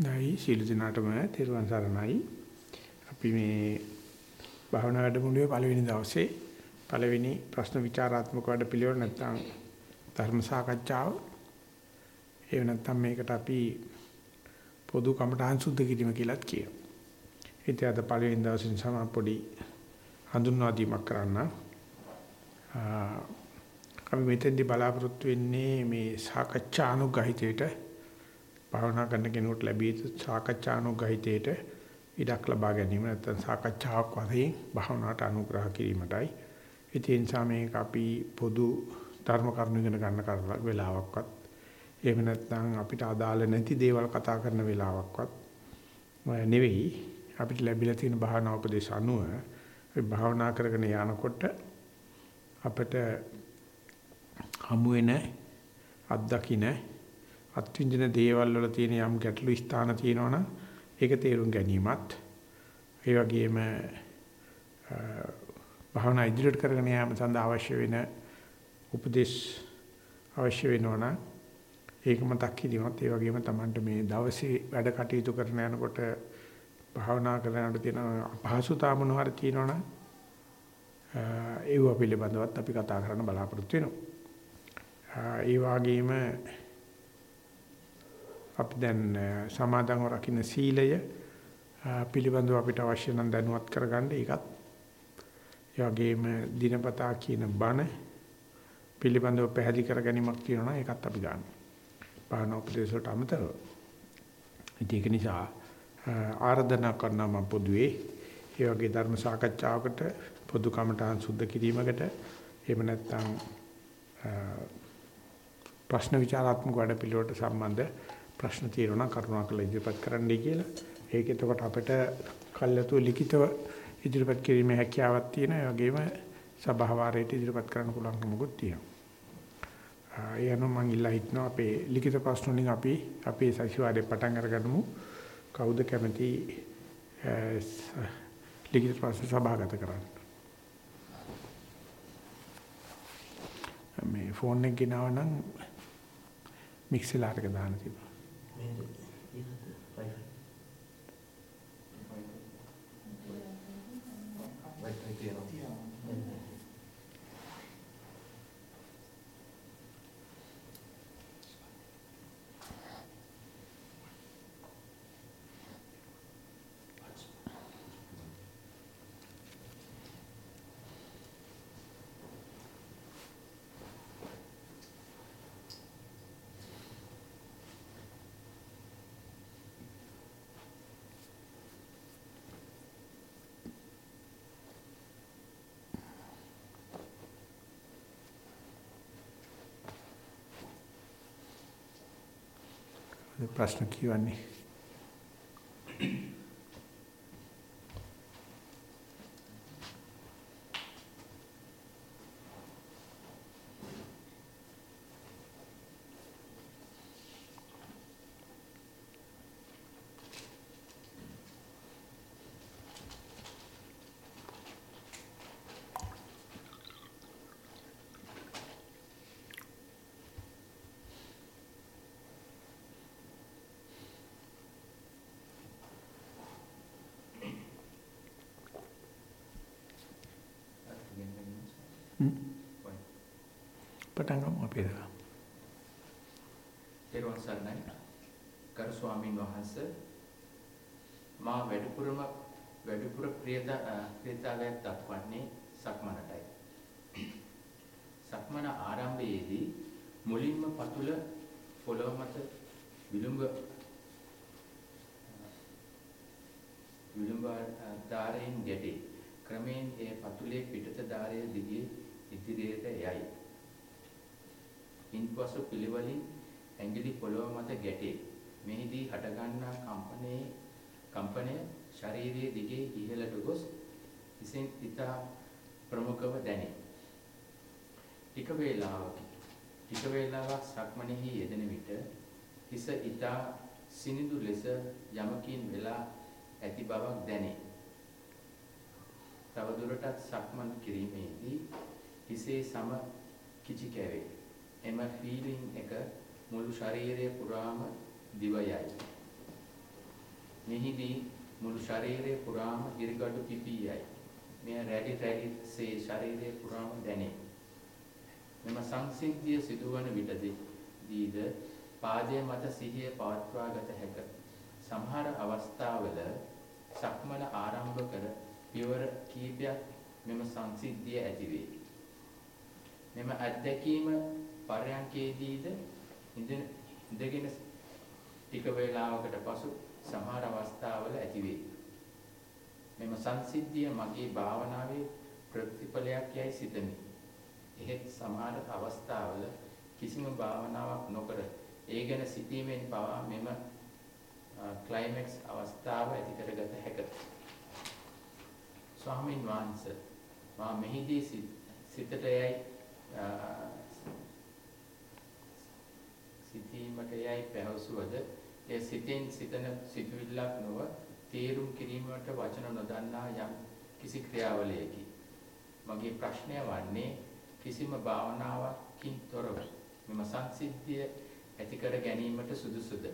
නැයි සීල දිනාටම තෙරුවන් සරණයි. අපි මේ භාවනා වැඩමුළුවේ පළවෙනි දවසේ පළවෙනි ප්‍රශ්න විචාරාත්මක වැඩ පිළිවෙල නැත්නම් ධර්ම සාකච්ඡාව. ඒ නැත්නම් මේකට අපි පොදු කමඨාන් සුද්ධ කිරීම කියලාත් කියනවා. ඉතින් අද පළවෙනි දවසේ සම පොඩි හඳුන්වා දීමක් කරන්න. අපි මෙතෙන්දී බලාපොරොත්තු වෙන්නේ මේ සාකච්ඡානුගහිතයට භාවනා කරන කෙනෙකුට ලැබිය යුතු සාකච්ඡානුගහිතයට ඉඩක් ලබා ගැනීම නැත්නම් සාකච්ඡාවක් වශයෙන් භාවනාවට අනුග්‍රහ කිරීමටයි. ඒ නිසා මේක අපි පොදු ධර්ම කරුණු ඉගෙන ගන්න වෙලාවක්වත් එහෙම නැත්නම් අපිට අදාළ නැති දේවල් කතා කරන වෙලාවක්වත් නෙවෙයි අපිට ලැබිලා තියෙන භාවනා උපදේශ අනුව අපි භාවනා කරගෙන යනකොට අපිට හමු වෙන අත්දකින්න අත්විඳින දේවල් වල තියෙන යම් ගැටලු ස්ථාන තියෙනවනම් ඒක තේරුම් ගැනීමත් ඒ වගේම භාවනා ඉදිරියට කරගෙන යාම සඳහා අවශ්‍ය වෙන උපදේශ අවශ්‍ය වෙනවනම් ඒක මතක් කිරීමත් ඒ වගේම Tamanට මේ දවසේ වැඩ කටයුතු කරන යනකොට භාවනා කරනකොට තියෙන අපහසුතාව මොනවාරි තියෙනවනම් ඒව පිළිබඳවත් අපි කතා කරන්න බලාපොරොත්තු වෙනවා. ඒ වගේම අපි දැන් සමාදන්ව රකින්න සීලය පිළිබඳව අපිට අවශ්‍ය නම් දැනුවත් කරගන්න ඒකත් ඒ වගේම දිනපතා කියන බණ පිළිබඳව පැහැදිලි කර ගැනීමක් තියෙනවා ඒකත් අපි ගන්න. බාහන උපදේශ වලට අමතරව. ඒක නිසා ආරාධනා කරනවා මම පොදුවේ ඒ වගේ ධර්ම සාකච්ඡාවකට පොදු කමටහන් සුද්ධ කිරීමකට එහෙම නැත්නම් ප්‍රශ්න විචාරාත්මක වැඩ පිළිවෙලට සම්බන්ධ ප්‍රශ්න තියෙනවා කරුණාකරලා ඉදිරිපත් කරන්නයි කියලා. ඒක එතකොට අපිට කල්යතු ලිඛිතව ඉදිරිපත් කිරීමේ හැකියාවක් තියෙනවා. ඒ වගේම සභාවාරයට ඉදිරිපත් කරන්න පුළුවන්කමකුත් තියෙනවා. ඒ අනුව මම ඉල්ලා හිටනවා අපේ ලිඛිත ප්‍රශ්න වලින් අපි අපේ සතිವಾರේ පටන් අරගමු. කවුද කැමති ලිඛිත ප්‍රශ්න සභාගත කරන්න? මේ ෆෝන් එක ගෙනාව නම් මික්සර් එක දාන්න තිබුණා. mandate. ප්‍රශ්න කියවන්නේ. පටන් ගමු අපි ඒක. ඊළඟ සර්ණයි කරු ස්වාමීන් වහන්සේ මා වැඩිපුරම වැඩිපුර ප්‍රියතාවයක් දක්වන්නේ සක්මනටයි. සක්මන ආරම්භයේදී මුලින්ම පතුල පොළොව මත විලුඹ විලුඹ ධාරයෙන් ගැටේ. ක්‍රමයෙන් ඒ පතුලේ පිටත ධාරය දිගේ ඉදිරියට යයි. ඉන්පසු පිළිවෙලින් ඇඟිලි පොළොව මත ගැටේ. මෙහිදී හටගන්නා කම්පනයේ කම්පනය ශරීරයේ දිගේ ඉහළට ගොස් හිසෙන් ඉතා ප්‍රමුඛව දැනේ. ටික වේලාවක ටික වේලාවක් සක්මණෙහි යෙදෙන විට හිස ඉතා සිනිඳු ලෙස යමකින් වෙලා ඇති බවක් දැනේ. තවදුරටත් සක්මන් කිරීමේදී හිසේ සම කිචි කැවේ. එම ෆීලිං එක මුළු ශරීරය පුරාම දිව යයි. මෙහිදී මුළු ශරීරය පුරාම ඉරිගඩු පිපී යයි. මෙය රැලි රැලි සේ ශරීරය පුරාම දැනේ. මෙම සංසිද්ධිය සිදුවන විටදීද පාදයේ මත සිහිය පවත්වා ගත හැක. සමහර අවස්ථාවල සක්මන ආරම්භ කර පියවර කීපයක් මෙම සංසිද්ධිය ඇතිවේ. මෙම අත්දැකීම පරයන්කේදීද ඉඳගෙන ටික වේලාවකට පසු සමහර අවස්ථාවල ඇතිවේ. මෙම සංසිද්ධිය මගේ භාවනාවේ ප්‍රතිඵලයක් යයි සිතමි. එහෙත් සමහර අවස්ථාවල කිසිම භාවනාවක් නොකර ඒ ගැන සිතීමෙන් පවා මෙම ක්ලයිමැක්ස් අවස්ථාව ඇති කරගත හැකිය. ස්වාමීන් වහන්සේ මා මෙහිදී සිතට යයි සිතීමට යයි පැවසුවද එය සිතෙන් සිතන සිතුවිල්ලක් නොව තේරුම් කිරීමට වචන නොදන්නා යම් කිසි ක්‍රියාවලියකි. මගේ ප්‍රශ්නය වන්නේ කිසිම භාවනාවකින් තොරව මෙම සංසිද්ධිය ඇති කර ගැනීමට සුදුසුද?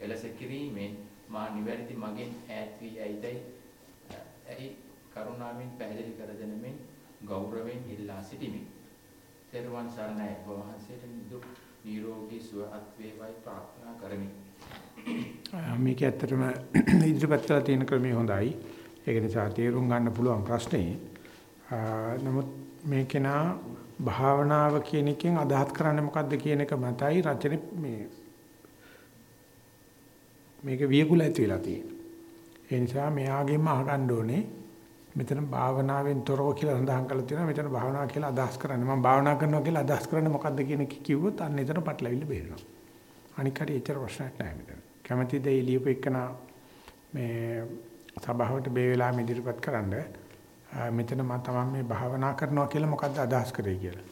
එලෙස කිරීමෙන් මා නිවැරදි මගෙන් ඈත් වී ඇයිදයි ඇයි කරුණාවෙන් පැහැදිලි කර දෙනමින් ගෞරවයෙන් ඉල්ලා සිටිමි. තෙරුවන් සරණයි ඔබ වහන්සේට නිදුක් නිරෝගී සුව අත් වේවායි ප්‍රාර්ථනා කරමි. මේක ඇත්තටම ඉදිරිපත් කරලා තියෙන ක්‍රමය හොඳයි. ඒක නිසා තේරුම් ගන්න පුළුවන් ප්‍රශ්නේ. නමුත් මේකේනා භාවනාව කියන එකෙන් අදහස් කරන්නේ මොකද්ද කියන එක මතයි රචනෙ මේ මේක වියකුල ඇති වෙලා තියෙනවා. ඒ නිසා මෙයාගෙන්ම අහගන්න ඕනේ මෙතන භාවනාවෙන් තොරව කියලා සඳහන් කරලා තියෙනවා. මෙතන භාවනාව කියලා අදහස් කරන්නේ. මම භාවනා කරනවා කියලා අදහස් කරන්නේ මොකද්ද කියන එක කිව්වොත් අන්න එතන පටලවිල්ල බේරෙනවා. අනික හරි එච්චර ප්‍රශ්නයක් නැහැ මෙතන. කැමැතිද ඒ ලියපු එකන මේ සභාවට මේ වෙලාවෙ ඉදිරිපත් කරන්න. මෙතන මම තමයි මේ භාවනා කරනවා කියලා මොකද්ද අදහස් කරේ කියලා.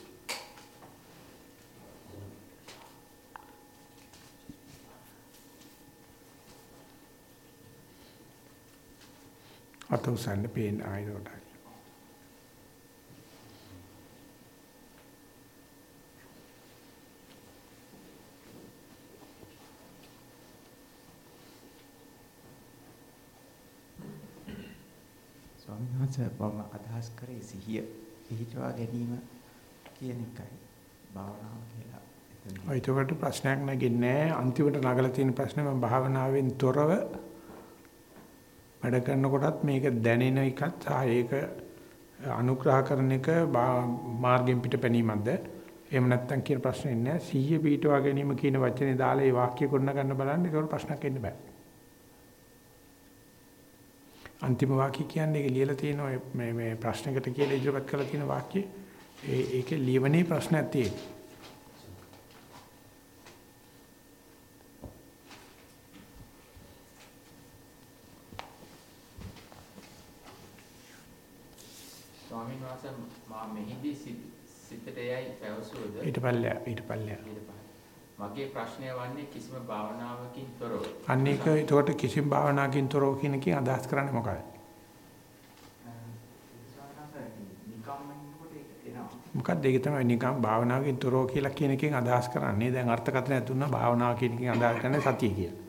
අත උසන්න පේන ආයතනට. ස්වාමීන් මම අදහස් කරේ සිහිය පිහිටවා ගැනීම කියන එකයි භාවනාව කියලා. ඒකට ප්‍රශ්නයක් නැගින්නේ අන්තිමට නගලා තියෙන ප්‍රශ්නේ මම භාවනාවෙන් තොරව වැඩ කරනකොටත් මේක දැනෙන එකත් සහ ඒක අනුග්‍රහ කරන එක මාර්ගෙන් පිට පැනීමක්ද? එහෙම නැත්නම් කියන ප්‍රශ්නේ නෑ. සීය පීටවා ගැනීම කියන වචනේ දාලා ඒ වාක්‍ය ගොඩන ගන්න බලන්න. ඒක ප්‍රශ්නයක් එන්න බෑ. අන්තිම වාක්‍ය කියන්නේ ඒක ලියලා තියෙන මේ මේ ප්‍රශ්නකට කියලා ඉදිරිපත් කරලා තියෙන වාක්‍ය. ඒ ඒකේ ලියවනේ ප්‍රශ්නයක් තියෙනවා සිතට යයි පැවසුවද ඊට පල්ලෙය ඊට පල්ලෙය මගේ ප්‍රශ්නය වන්නේ කිසිම භාවනාවකින් තොරව. අන්න ඒක ඒකට කිසිම භාවනාවකින් තොරව කියන එකෙන් අදහස් කරන්නේ මොකක්ද? මොකක්ද? ඒක තමයි නිකම් භාවනාවකින් තොරව කියලා කියන එකෙන් අදහස් කරන්නේ. දැන් අර්ථකථනයක් දුන්නා භාවනාව කියන එකෙන් අදහස් කරන්නේ සතිය කියලා.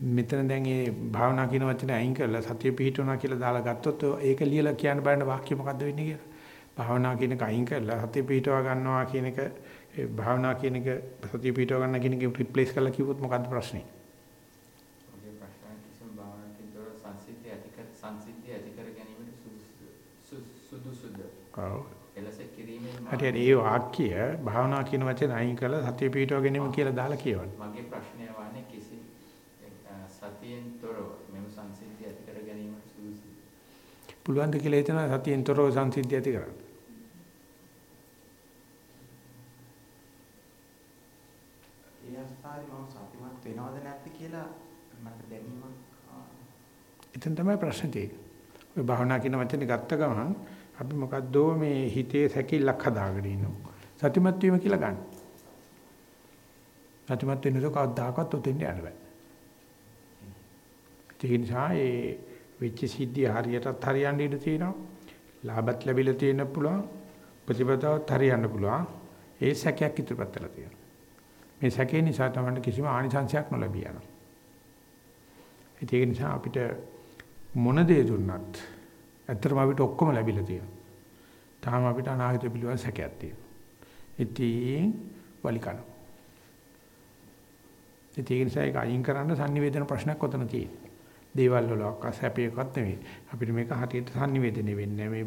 මෙතන දැන් මේ භාවනා කියන වචනේ අයින් කරලා සතිය පිහිටුණා කියලා දාලා ගත්තොත් ඒක ලියලා කියන්න බෑනේ වාක්‍ය මොකද්ද වෙන්නේ කියලා භාවනා කියන එක අයින් කරලා සතිය පිටව ගන්නවා කියන එක ඒ භාවනා කියන එක සතිය පිටව ගන්න කියන එක රිප්ලේස් කරලා කිව්වොත් මොකද්ද ප්‍රශ්නේ? හරියට ඒ වාක්‍ය භාවනා කියන වචනේ අයින් කරලා සතිය පිටව ගැනීම කියලා දාලා කියවන්න. මගේ ප්‍රශ්නය වන්නේ කිසි සතියෙන් තොරව මෙම සංසිද්ධිය ඇති කර ගැනීමට සුදුසුද? පුළුවන් ද කියලා හිතන සතියෙන් තොරව සංසිද්ධිය ඇති කරන්න. අවස්ථාවේ මම සතුටුමත් වෙනවද නැද්ද කියලා මට දැනීමක් එතන තමයි ප්‍රශ්නේ තියෙන්නේ. ඔය භාවනා කියන වචනේ ගත්ත ගමන් අපි මොකද්දෝ මේ හිතේ සැකිල්ලක් හදාගෙන ඉන්නවා. සතිමත් වීම කියලා ගන්න. සතිමත් වෙනකොට කවදාකවත් උතෙන් යන්න බෑ. ඒ නිසා ඒ වෙච්ච සිද්ධිය හරියටත් හරියන්න ඉඩ තියෙනවා. ලාභත් ලැබිලා තියෙන්න පුළුවන්. ප්‍රතිපදාවත් හරියන්න පුළුවන්. ඒ සැකයක් ඉදිරිපත් කරලා තියෙනවා. මේ සැකේ නිසා තමයි කිසිම ආනිසංශයක් නොලැබී යනවා. ඒක නිසා අපිට මොන දේ දුන්නත් ඇත්තටම අපිට ඔක්කොම ලැබිලා තියෙනවා. තාම අපිට අනාගතය පිළිබඳ සැකයක් තියෙනවා. ඉතින් වලිකන. ඒක නිසා ඒක අයින් කරන්න sannivedana ප්‍රශ්නයක් ඔතන තියෙනවා. දේවල් වල අක්කස් හැපේකවත් නෙවෙයි. අපිට මේක හරියට sannivedana වෙන්නේ මේ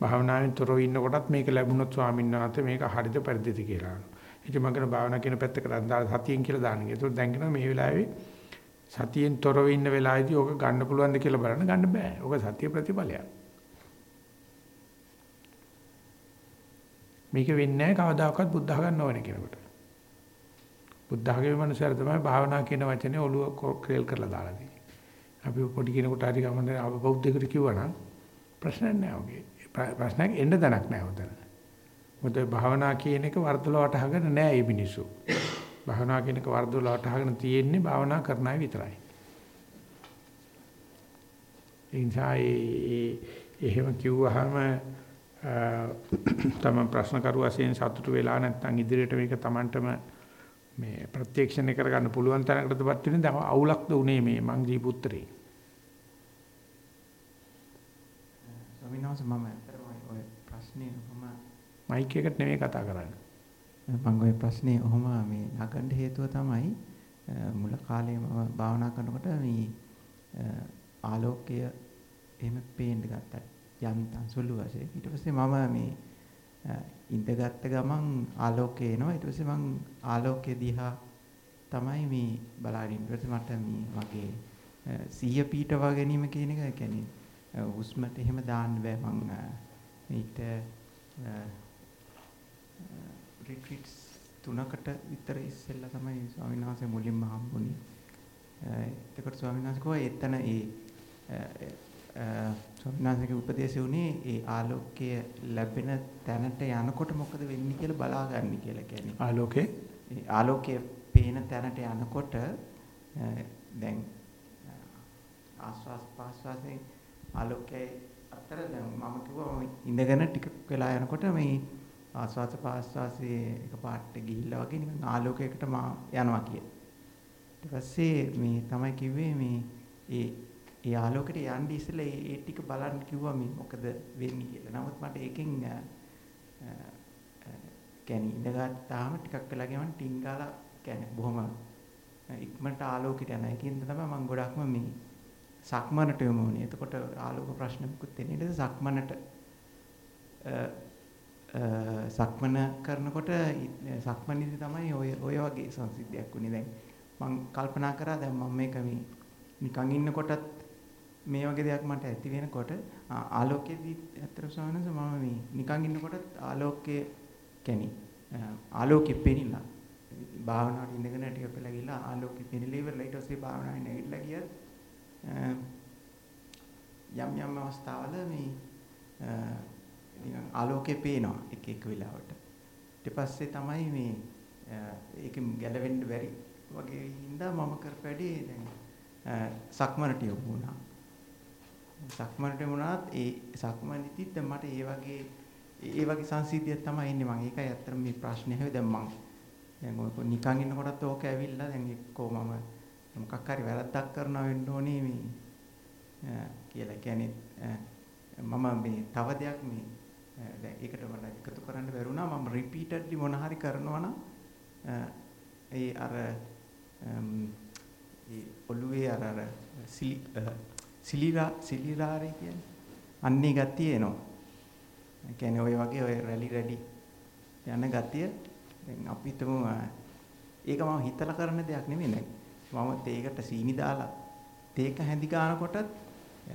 භාවනාවෙන් තොරව ඉන්නකොටත් මේක ලැබුණොත් ස්වාමීන් වහන්සේ මේක හරිද පරිදිද කියලා. ඉතින් මම කරන භාවනා කියන පැත්තකට දාලා සතියෙන් කියලා දාන්නේ. ඒක දැන් කියනවා මේ වෙලාවේ සතියෙන් තොරව ඉන්න වෙලාවේදී ඕක ගන්න පුළුවන්ද කියලා බලන්න ගන්න බෑ. ඕක සතිය ප්‍රතිඵලයක්. මේක වෙන්නේ නැහැ කවදාකවත් බුද්ධ ගන්න ඕනේ කෙනෙකුට. බුද්ධඝමී මනුස්සයර තමයි භාවනා කියන වචනේ ඔළුව ක්‍රේල් කරලා දාලා තියෙන්නේ. අපි පොඩි කෙනෙකුට හරි ගමන බෞද්ධයෙකුට කිව්වනම් ප්‍රශ්නයක් නෑ ඔගේ. ප්‍රශ්නයක් එන්න දණක් නෑ උතන. මොකද භාවනා කියන එක වර්ධල වටහාගෙන නෑ මේ මිනිස්සු. භාවනා කියන එක වර්ධල වටහාගෙන තියෙන්නේ භාවනා කරන අය විතරයි. ඒ නිසා එහෙම කිව්වහම තම ප්‍රශ්න කරුවාසෙන් සතුටු වෙලා නැත්නම් ඉදිරියට මේක Tamanටම මේ ප්‍රත්‍යක්ෂණය කරගන්න පුළුවන් තරකටපත් වෙන දැන් අවුලක්ද උනේ මේ මං දීපු උත්තරේ. ස්වාමීන් වහන්සේ මම අතරම ඔය ප්‍රශ්නේ මම මයික් එකට නෙමෙයි කතා කරන්නේ. මම ওই ප්‍රශ්නේ ඔහොම මේ නගන්න හේතුව තමයි මුල කාලේ මම භාවනා කරනකොට මේ ආලෝකය එහෙම පේන්න ගත්තා. යන්තම් සුළු වශයෙන්. ඊට පස්සේ මම මේ ඉඳගත්ත ගමන් ආලෝකය එනවා. ඊට පස්සේ මං ආලෝකය දිහා තමයි මේ බලාගෙන ඊට පස්සේ මට මේ මගේ සිහිය පීඨවා ගැනීම කියන එක කියන්නේ හුස්මට එහෙම දාන්න බෑ මං ඊට රිට්‍රීට්ස් තුනකට විතර ඉස්සෙල්ලා තමයි ස්වාමීන් වහන්සේ මුලින්ම හම්බුනේ. එතකොට ස්වාමීන් වහන්සේ කිව්වා එතන ඒ ස්වාමීනාථගේ උපදේශය උනේ ඒ ආලෝකය ලැබෙන තැනට යනකොට මොකද වෙන්නේ කියලා බලාගන්න කියලා කියන්නේ. ආලෝකේ ආලෝකය පේන තැනට යනකොට දැන් ආස්වාස් පාස්වාසේ ආලෝකයේ අතර දැන් මම කිව්වා ඉඳගෙන ටික වෙලා යනකොට මේ ආස්වාස පාස්වාසේ එකපාරට ගිහිල්ලා වගේ නිකන් ආලෝකයකට මා යනවා කිය. ඊට පස්සේ මේ තමයි කිව්වේ මේ ඒ ඒ ආලෝකයට යන්න ඉස්සෙල්ලා ඒ ටික බලන්න කිව්වා මේ මොකද වෙන්නේ කියලා. නමුත් මට ඒකෙන් කියන්නේ ඉඳගත්තාම ටිකක් වෙලා ගියම ටින්ගාලා කියන්නේ බොහොම ඉක්මනට ආලෝකයට යන එකකින් තමයි මම ගොඩක්ම මේ සක්මනට යමු වුණේ. එතකොට ආලෝක ප්‍රශ්න මුකුත් එන්නේ නැහැ. සක්මනට සක්මන කරනකොට සක්මනේදී තමයි ඔය ඔය වගේ සංසිද්ධියක් වුණේ. දැන් මම කල්පනා කරා දැන් මම මේක මේ නිකන් ඉන්නකොටත් මේ වගේ දෙයක් මට ඇති වෙනකොට ආලෝකයේදී ඇත්තට සවනස මම මේ නිකන් ඉන්නකොට ආලෝකයේ කැනි ආලෝකෙ පෙනිලා භාවනාවට ඉඳගෙන ටික පෙළ ගිහලා ආලෝකෙ පෙනිලා ඉවරලා ඊට පස්සේ භාවනාවේ නැගිටලා ගියත් යම් යම් අවස්ථාවල මේ නිකන් ආලෝකෙ පේනවා එක එක වෙලාවට. ඊට පස්සේ තමයි මේ ඒකෙන් ගැලවෙන්න බැරි වගේ හින්දා මම කරපැඩේ දැන් සක්මනට යොමු වුණා. සක්මනට වුණාත් ඒ සක්මනේදීත් මට ඒ වගේ ඒ වගේ සංසිද්ධියක් තමයි ඉන්නේ මම. ඒකයි ඇත්තටම මේ ප්‍රශ්නේ හැවෙ දැන් මම දැන් ඔය නිකන් ඉන්නකොටත් ඕක ඇවිල්ලා දැන් එක්කෝ මම මොකක් හරි වැරද්දක් කරනවා වෙන්න ඕනේ මේ කියලා. කියන්නේ මම මේ තව දෙයක් මේ Eh, දැන් ඒකට මට එකතු කරන්න බැරුණා මම රිපීටඩ්ලි මොන හරි කරනවා නම් eh, ඒ අර ehm, ඒ ඔළුවේ අර අර eh, සිලිරා සිලිරාරේ කියන්නේ. අන්නේ ගතිය එනවා. ඒ කියන්නේ ඔය වගේ ඔය රැලි රැලි යන ගතිය දැන් අපි හිතමු ඒක මම හිතලා කරන දෙයක් නෙමෙයි දැන්. මම තේකට සීනි දාලා තේක හැඳි ගන්නකොටත්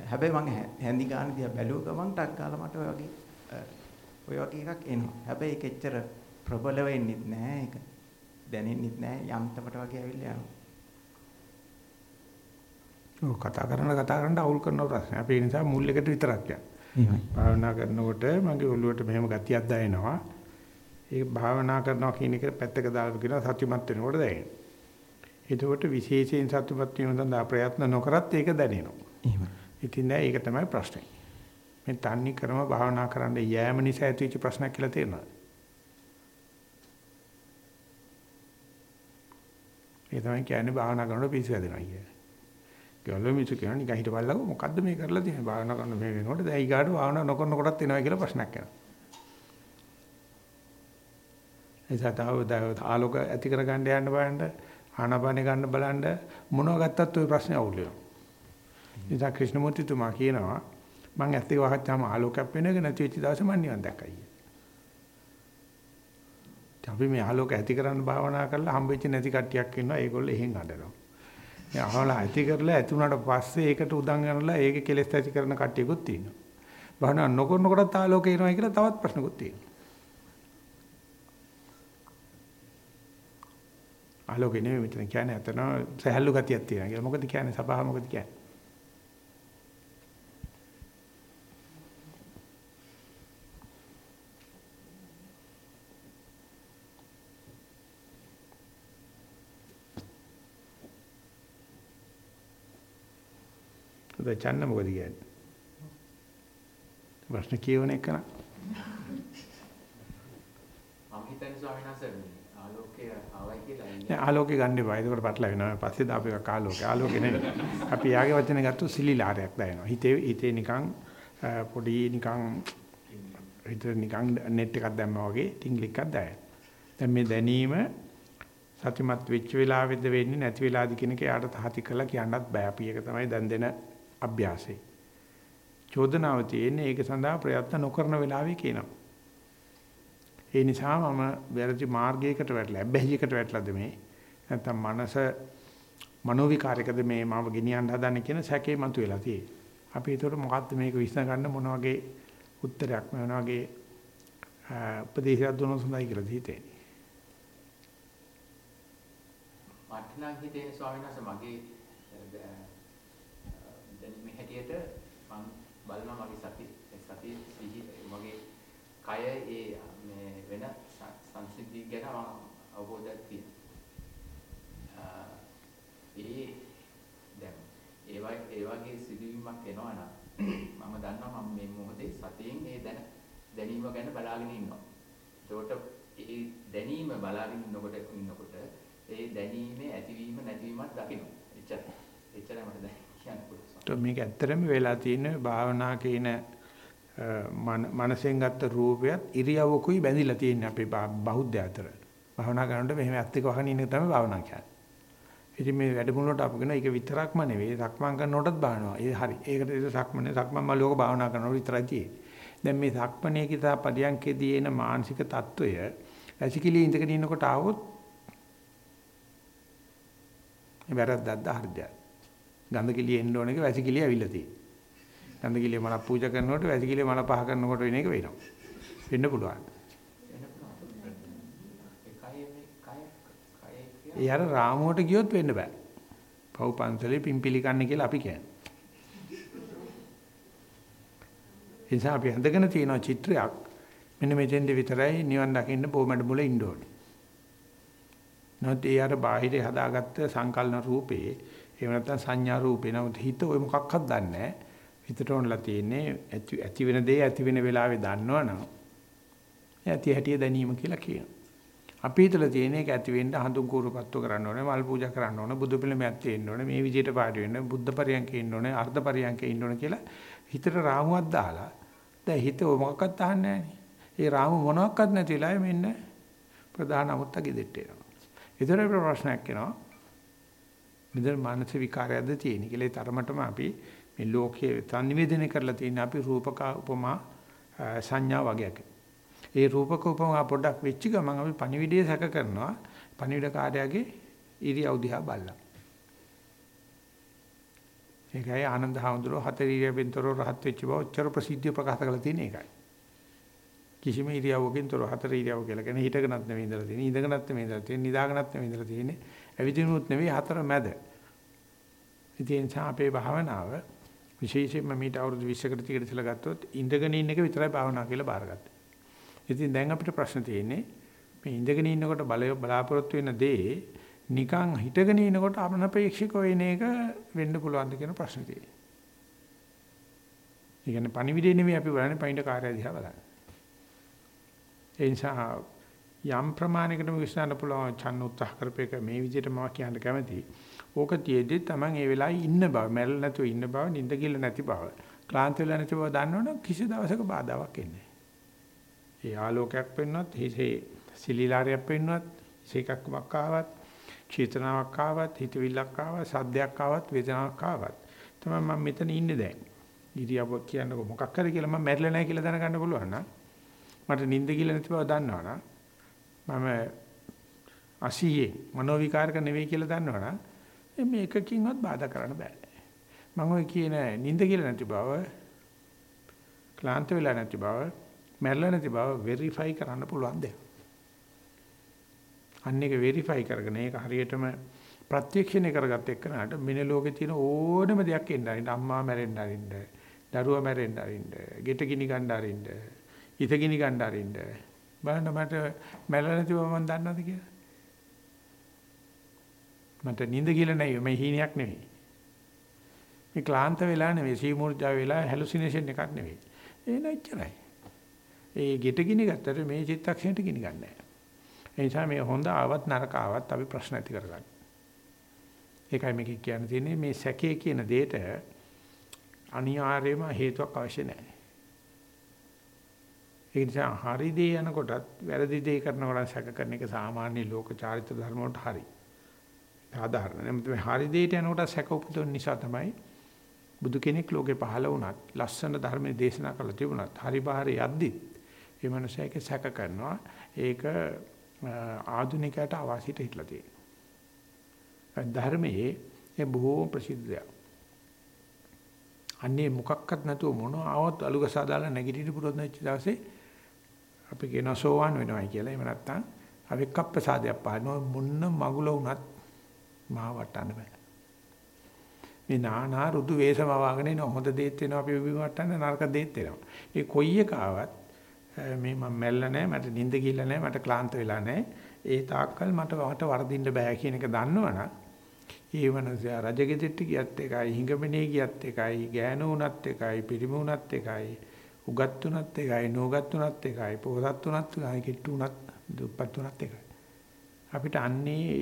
හැබැයි මම හැඳි ගන්න දිහා බැලුව ගමන් ටක් ගාලා මට ඔය වගේ ඔය වගේ එකක් එනවා. හැබැයි ඒක එච්චර ප්‍රබල වෙන්නේ නැහැ ඒක. දැනෙන්නේ නැහැ යම්තමට වගේ ඇවිල්ලා යනවා. ඔව් කතා කරන කතා කරන්න අවුල් කරන ප්‍රශ්න. අපි ඒ නිසා මුල් එකට විතරක් යන්න. භාවනා කරනකොට මගේ ඔළුවට මෙහෙම ගතියක් දැනෙනවා. ඒ භාවනා කරනවා කියන එක පැත්තක දාලා කියනවා සත්‍යමත් වෙනකොට දැනෙනවා. එතකොට විශේෂයෙන් සත්‍යමත් වීම සඳහා ප්‍රයත්න නොකරත් ඒක දැනෙනවා. එහෙමයි. ඉතින් ඒක තමයි ප්‍රශ්නේ. මේ තන්නේ ක්‍රම භාවනා කරන්න යෑම නිසා ඇතිවෙච්ච ප්‍රශ්නයක් කියලා තේරෙනවා. ඒ තමයි කියන්නේ භාවනා කරනකොට පිස්සු හැදෙනවා කියන්නේ. කියලා මිනිස්සු කියනවා නිකන් හිටපල්ලකෝ මොකද්ද මේ කරලා තියෙන්නේ භාවනා කරන මේ වෙනකොට දැන් ඊගාට භාවනා නොකරන කොටත් එනවා කියලා ප්‍රශ්නයක් එනවා. එසතාව ආලෝක ඇති කර ගන්න යන්න බලන්න ආනාපානෙ ගන්න බලන්න මොනව ගත්තත් ওই ප්‍රශ්නේ අවුල් වෙනවා. ඉතින් ක්‍රිෂ්ණමූර්තිතුමා කියනවා මං ඇත්තේ වහච්චාම ආලෝකයක් වෙනක නැති වෙච්ච දවසේ මං නිවන් දැක්කයි. අපි මේ ආලෝක ඇති කරන්න භාවනා කරලා හම්බෙච්ච නැති කට්ටියක් ඉන්නවා ඒගොල්ලෝ එහෙන් අඬනවා. මේ අහලා ඇති කරලා ඇති වුණාට පස්සේ ඒකට උදන් ගන්නලා ඒකේ කෙලෙස් ඇති කරන කට්ටියකුත් තියෙනවා. භාවනා නොකරන කොටත් ආලෝකේ එනවා කියලා තවත් ප්‍රශ්නකුත් තියෙනවා. ආලෝකේ නෙමෙයි මෙතන කියන්නේ අතන සහැල්ලු ගතියක් තියෙනවා කියලා. මොකද කියන්නේ සබහා මොකද කියන්නේ? උදේ චන්න මොකද කියන්නේ? ප්‍රශ්න කියවන එක නා. මම හිතන්නේ ස්වාමීන් වහන්සේ ආලෝකය ආවයි කියලා නෑ ආලෝකේ ගන්න එපා. ඒකට පටල වෙනවා. පස්සේ දාපු එක ආලෝකේ. ආලෝකේ නෙවෙයි. අපි යාගේ වචනේ ගත්තොත් සිලිලාරයක් දැනෙනවා. හිතේ හිතේ නිකන් පොඩි නිකන් හිතේ නිකන් net එකක් දැම්මා වගේ ටින්ග්ලික් එකක් දැනෙනවා. දැන් මේ දැනීම සතිමත් වෙච්ච වෙලාවෙද වෙන්නේ නැති වෙලාවද කියන එක යාට තහති කරලා කියන්නත් බෑ. අපි ඒක තමයි දැන් දෙන අභ්‍යාසය. චෝදනාව තියෙන්නේ ඒක සඳහා ප්‍රයත්න නොකරන වෙලාවේ කියනවා. ඒ නිසා මම වැරදි මාර්ගයකට වැටලා අබ්බැහියකට වැටලාද මේ නැත්තම් මනස මනෝ විකාරයකද මේ මම ගෙනියන්න හදන්නේ කියන සැකේ මතුවලා තියෙන්නේ. අපි ඒතකොට මොකද්ද මේක විශ්න ගන්න මොන වගේ උත්තරයක් මොන වගේ උපදේශයක් දුන්නොත් හොඳයි කියලා හිතෙන්නේ. මට නම් හිතෙන්නේ ස්වාමීන් වහන්සේ මගේ දැනීමේ හැටියට මම බලනවා මගේ සති සති සිහි මගේ කය ඒ මේ වෙන සංසිද්ධි ගැන අවබෝධයක් තියෙනවා. ඒ දැන් ඒ වගේ ඒ වගේ සිදුවීමක් එනවා නම් මම දන්නවා මම මේ මොහොතේ සතියෙන් ඒ දැන දැනීම ගැන බලාගෙන ඉන්නවා. ඒකට ඒ දැනීම බලාගෙන ඉන්නකොට ඉන්නකොට ඒ දැනීමේ ඇතිවීම නැතිවීමත් දකින්න. එච්චරයි. එච්චරයි මට දැන් කියන්න පුළුවන්. මේක ඇත්තටම වෙලා තියෙන භාවනා කියන මනසෙන් ගත්ත රූපයත් ඉරියව්වකුයි බැඳිලා තියෙන්නේ අපේ බෞද්ධ අතර. භාවනා කරනකොට මෙහෙම ඇත්ත එක වහගෙන ඉන්න තමයි භාවනා කියන්නේ. ඉතින් මේ වැඩමුළුවට අපගෙන ඒක විතරක්ම නෙවෙයි සක්මන් කරනකොටත් බහනවා. ඒ හරි. ඒකට ඒක සක්මනේ සක්මන් මළුවක භාවනා කරනකොට විතරයි තියෙන්නේ. දැන් මේ සක්මනේ කිතා පරියන්කේදී එන මානසික తত্ত্বය ඇසිකිලි ඉඳගෙන ඉන්නකොට ආවොත් වැරද්දක්ද හරිදක්ද? ගඳ කිලිය එන්න ඕන එක වැසිකිලිය ඇවිල්ලා තියෙන්නේ. ගඳ කිලිය මල පූජා කරනකොට වැසිකිලිය මල පහ කරනකොට වෙන එක වෙනවා. වෙන්න පුළුවන්. ඒ අර රාමුවට ගියොත් වෙන්න බෑ. පව් පන්සලේ පිම්පිලි කන්නේ කියලා අපි කියන්නේ. ඒ නිසා අපි හඳගෙන තියෙන චිත්‍රයක් මෙන්න මෙතෙන්ද විතරයි නිවන් දකින්න බොමඩ මුල ඉන්න ඕනේ. නැත්නම් ඒ අර බාහිරේ හදාගත්ත සංකල්පන රූපේ එහෙම නැත්නම් සංඥා රූපේ නමුත් හිත ඔය මොකක්වත් දන්නේ නැහැ. හිතට ඕනලා තියෙන්නේ ඇති ඇති වෙන දේ ඇති වෙන වෙලාවේ දන්නවනම් ඇති හැටිය දැනීම කියලා කියනවා. අපි හිතලා තියෙන එක ඇති වෙන්න හඳුන් කූරුපත්තු කරන්න ඕනේ, මල් පූජා කරන්න ඕනේ, බුදු පිළිමයක් තියෙන්න ඕනේ, මේ විදිහට පාඩි වෙන්න, බුද්ධ පරියන්කේ ඉන්න ඕනේ, අර්ධ පරියන්කේ ඉන්න ඕනේ කියලා හිතට රාමුවක් දාලා දැන් හිත මොකක්වත් අහන්නේ නැහැ. ඒ රාමු මොනවත් නැති වෙලාවෙ මෙන්න ප්‍රධාන අමුත්ත ගෙදෙට්ට එනවා. ඒතර ප්‍රශ්නයක් එනවා. මෙතන මානසික විකාරයක්ද තියෙන්නේ කියලා ඒ තරමටම අපි මේ ලෝකයේ සංනිවේදනය කරලා තියෙන අපි රූපක උපමා සංඥා වගේක්. ඒ රූපක උපමා පොඩ්ඩක් වෙච්ච ගමන් අපි පණිවිඩය සැක කරනවා. පණිවිඩ කාර්යයේ ඉරියව් දිහා බලලා. ඒකයි ආනන්ද හාමුදුරුවෝ හතර ඉරියව්වෙන් තොරව රහත් වෙච්ච බව උච්චර ප්‍රසිද්ධිය ප්‍රකාශ කරලා තියෙන එකයි. කිසිම ඉරියව්වකින් තොරව හතර ඉරියව් කියලා කියන්නේ හිටගෙනත් නෙවෙයි ඉඳලා තියෙන්නේ ඉඳගෙනත් නෙවෙයි ඉඳලා තියෙන්නේ නිදාගෙනත් නෙවෙයි ඉඳලා තියෙන්නේ ඇවිදිනුත් නෙවෙයි හතර මැද. ඉතින් අපේ භාවනාව විශේෂයෙන්ම මීට අවුරුදු 20කට 30කට ඉස්සලා ගත්තොත් ඉඳගෙන ඉන්න එක විතරයි භාවනාව කියලා බාරගත්තා. ඉතින් දැන් අපිට ප්‍රශ්න තියෙන්නේ මේ ඉඳගෙන ඉන්නකොට බලය බලාපොරොත්තු වෙන දේ නිකන් හිටගෙන ඉනකොට අනපේක්ෂික වෙන එක වෙන්න පුළුවන්ද කියන ප්‍රශ්නේ තියෙනවා. ඒ කියන්නේ පණිවිඩේ නෙමෙයි අපි බලන්නේ පයින්ඩ කාර්යය දිහා බලන්නේ. ඒ නිසා යම් ප්‍රමාණයකට විශ්වාස පුළුවන් ඡන්න උත්සාහ කරපේක මේ විදිහට මම කියන්න කැමතියි. ඕක තියේදී Taman ඒ වෙලාවේ ඉන්න බව, මැරෙලා නැතුව ඉන්න බව, නිින්ද කිල්ල නැති බව, ක්ලාන්ත වෙලා නැති බව දන්නවනම් කිසි දවසක බාධාවක් එන්නේ නැහැ. ඒ ආලෝකයක් වෙන්නවත්, හිසේ සිලිලාරයක් වෙන්නවත්, ඉසේකක්මක් ආවත්, චේතනාවක් ආවත්, හිතවිල්ලක් ආවත්, සද්දයක් ආවත්, වේදනාවක් ආවත් තමයි මම මෙතන ඉන්නේ දැන්. ඉරියව්ව කියන්නකො මොකක් හරි කියලා මම මැරිලා නැහැ කියලා දැනගන්න පුළුවන් නම් මට නිින්ද කියලා නැති බව දන්නවනම් මම අසීයේ මනෝවිකාරක නෙවෙයි කියලා දන්නවනම් මේ එකකින්වත් බාධා කරන්න බෑ. මම ඔය කියන නිින්ද කියලා නැති බව ක්ලාන්ත වෙලා නැති බව මැරෙලා නැති බව වෙරිෆයි කරන්න පුළුවන් දෙයක්. අන්න එක වෙරිෆයි කරගෙන ඒක හරියටම ප්‍රත්‍යක්ෂණය කරගත්ත එක්කනට මින ලෝකේ තියෙන ඕනම දෙයක් එන්න අරින්න අම්මා මැරෙන්න අරින්න දරුවා මැරෙන්න අරින්න ගෙට ගිනි ගන්න අරින්න ඉත ගිනි ගන්න අරින්න බලන්න මට මැරෙලා නැතිව මම දන්නවද කියලා? මට නිින්ද කියලා නෙවෙයි මේ හීනයක් නෙවෙයි. මේ ක්ලාන්ත වෙලා නෙවෙයි සීමුර්ජා වෙලා හැලුසිනේෂන් එකක් නෙවෙයි. ඒ නැච්චරයි ඒ ගෙට ගිනි ගත්තට මේ චිත්තක්ෂණයට ගිනි ගන්න. නැහැ ඒ නිසා මේ හොඳ ආවත් නරක ආවත් අපි ප්‍රශ්න ඇති කරගන්න. ඒකයි මේක කියන්න තියෙන්නේ මේ සැකේ කියන දෙයට අනිවාර්යයෙන්ම හේතුවක් අවශ්‍ය නැහැ. ඒ නිසා හරි දේ යනකොටත් වැරදි දේ කරනකොට සැක කරන එක සාමාන්‍ය ලෝක චාරිත්‍ර ධර්ම වලට හරි. සාධාරණ. නමුත් හරි දෙයට යනකොට සැක උපදින නිසා තමයි බුදු කෙනෙක් ලෝකේ පහළ වුණත් ලස්සන ධර්මයේ දේශනා කළ තිබුණත් හරි බාහිර යද්දි ඒ මනුස්සයෙක් සැක කරනවා. ඒක ආධුනිකයට අවාසියට හිටලා තියෙනවා. ධර්මයේ ඒ බොහෝ ප්‍රසිද්ධ දෙයක්. අන්නේ මොකක්වත් නැතුව මොන ආවත් අලුගසා දාලා නැගිටින්න පුරුදු වෙච්ච දවසේ අපි කියන සෝවාන් වෙනවයි කියලා. එහෙම නැත්නම් අවික්කප්පසාදයක් පානවා මොන්න මගුල වුණත් මා වටන්න බෑ. මේ නානා රුදු වේසම වාගෙන ඉන හොඳ දේත් වෙනවා අපි බිම වටන්න නරක දේත් වෙනවා. ඒ කොයි එක ආවත් මේ මම මැල්ල නැහැ මට නිින්ද ගිහිල්ලා නැහැ මට ක්ලාන්ත වෙලා නැහැ. ඒ තාක්කල් මට වට වර්ධින්න බෑ කියන එක දන්නවනම් ඒ වනසයා රජගෙදෙට්ට ගියත් එකයි හිඟමනේ ගියත් එකයි ගෑනු වුණත් එකයි පිරිමි වුණත් එකයි උගත් වුණත් එකයි නෝගත් වුණත් එකයි පොහොසත් වුණත් එකයි කිට්ටු වුණත් දුප්පත් වුණත් එකයි අපිට අන්නේ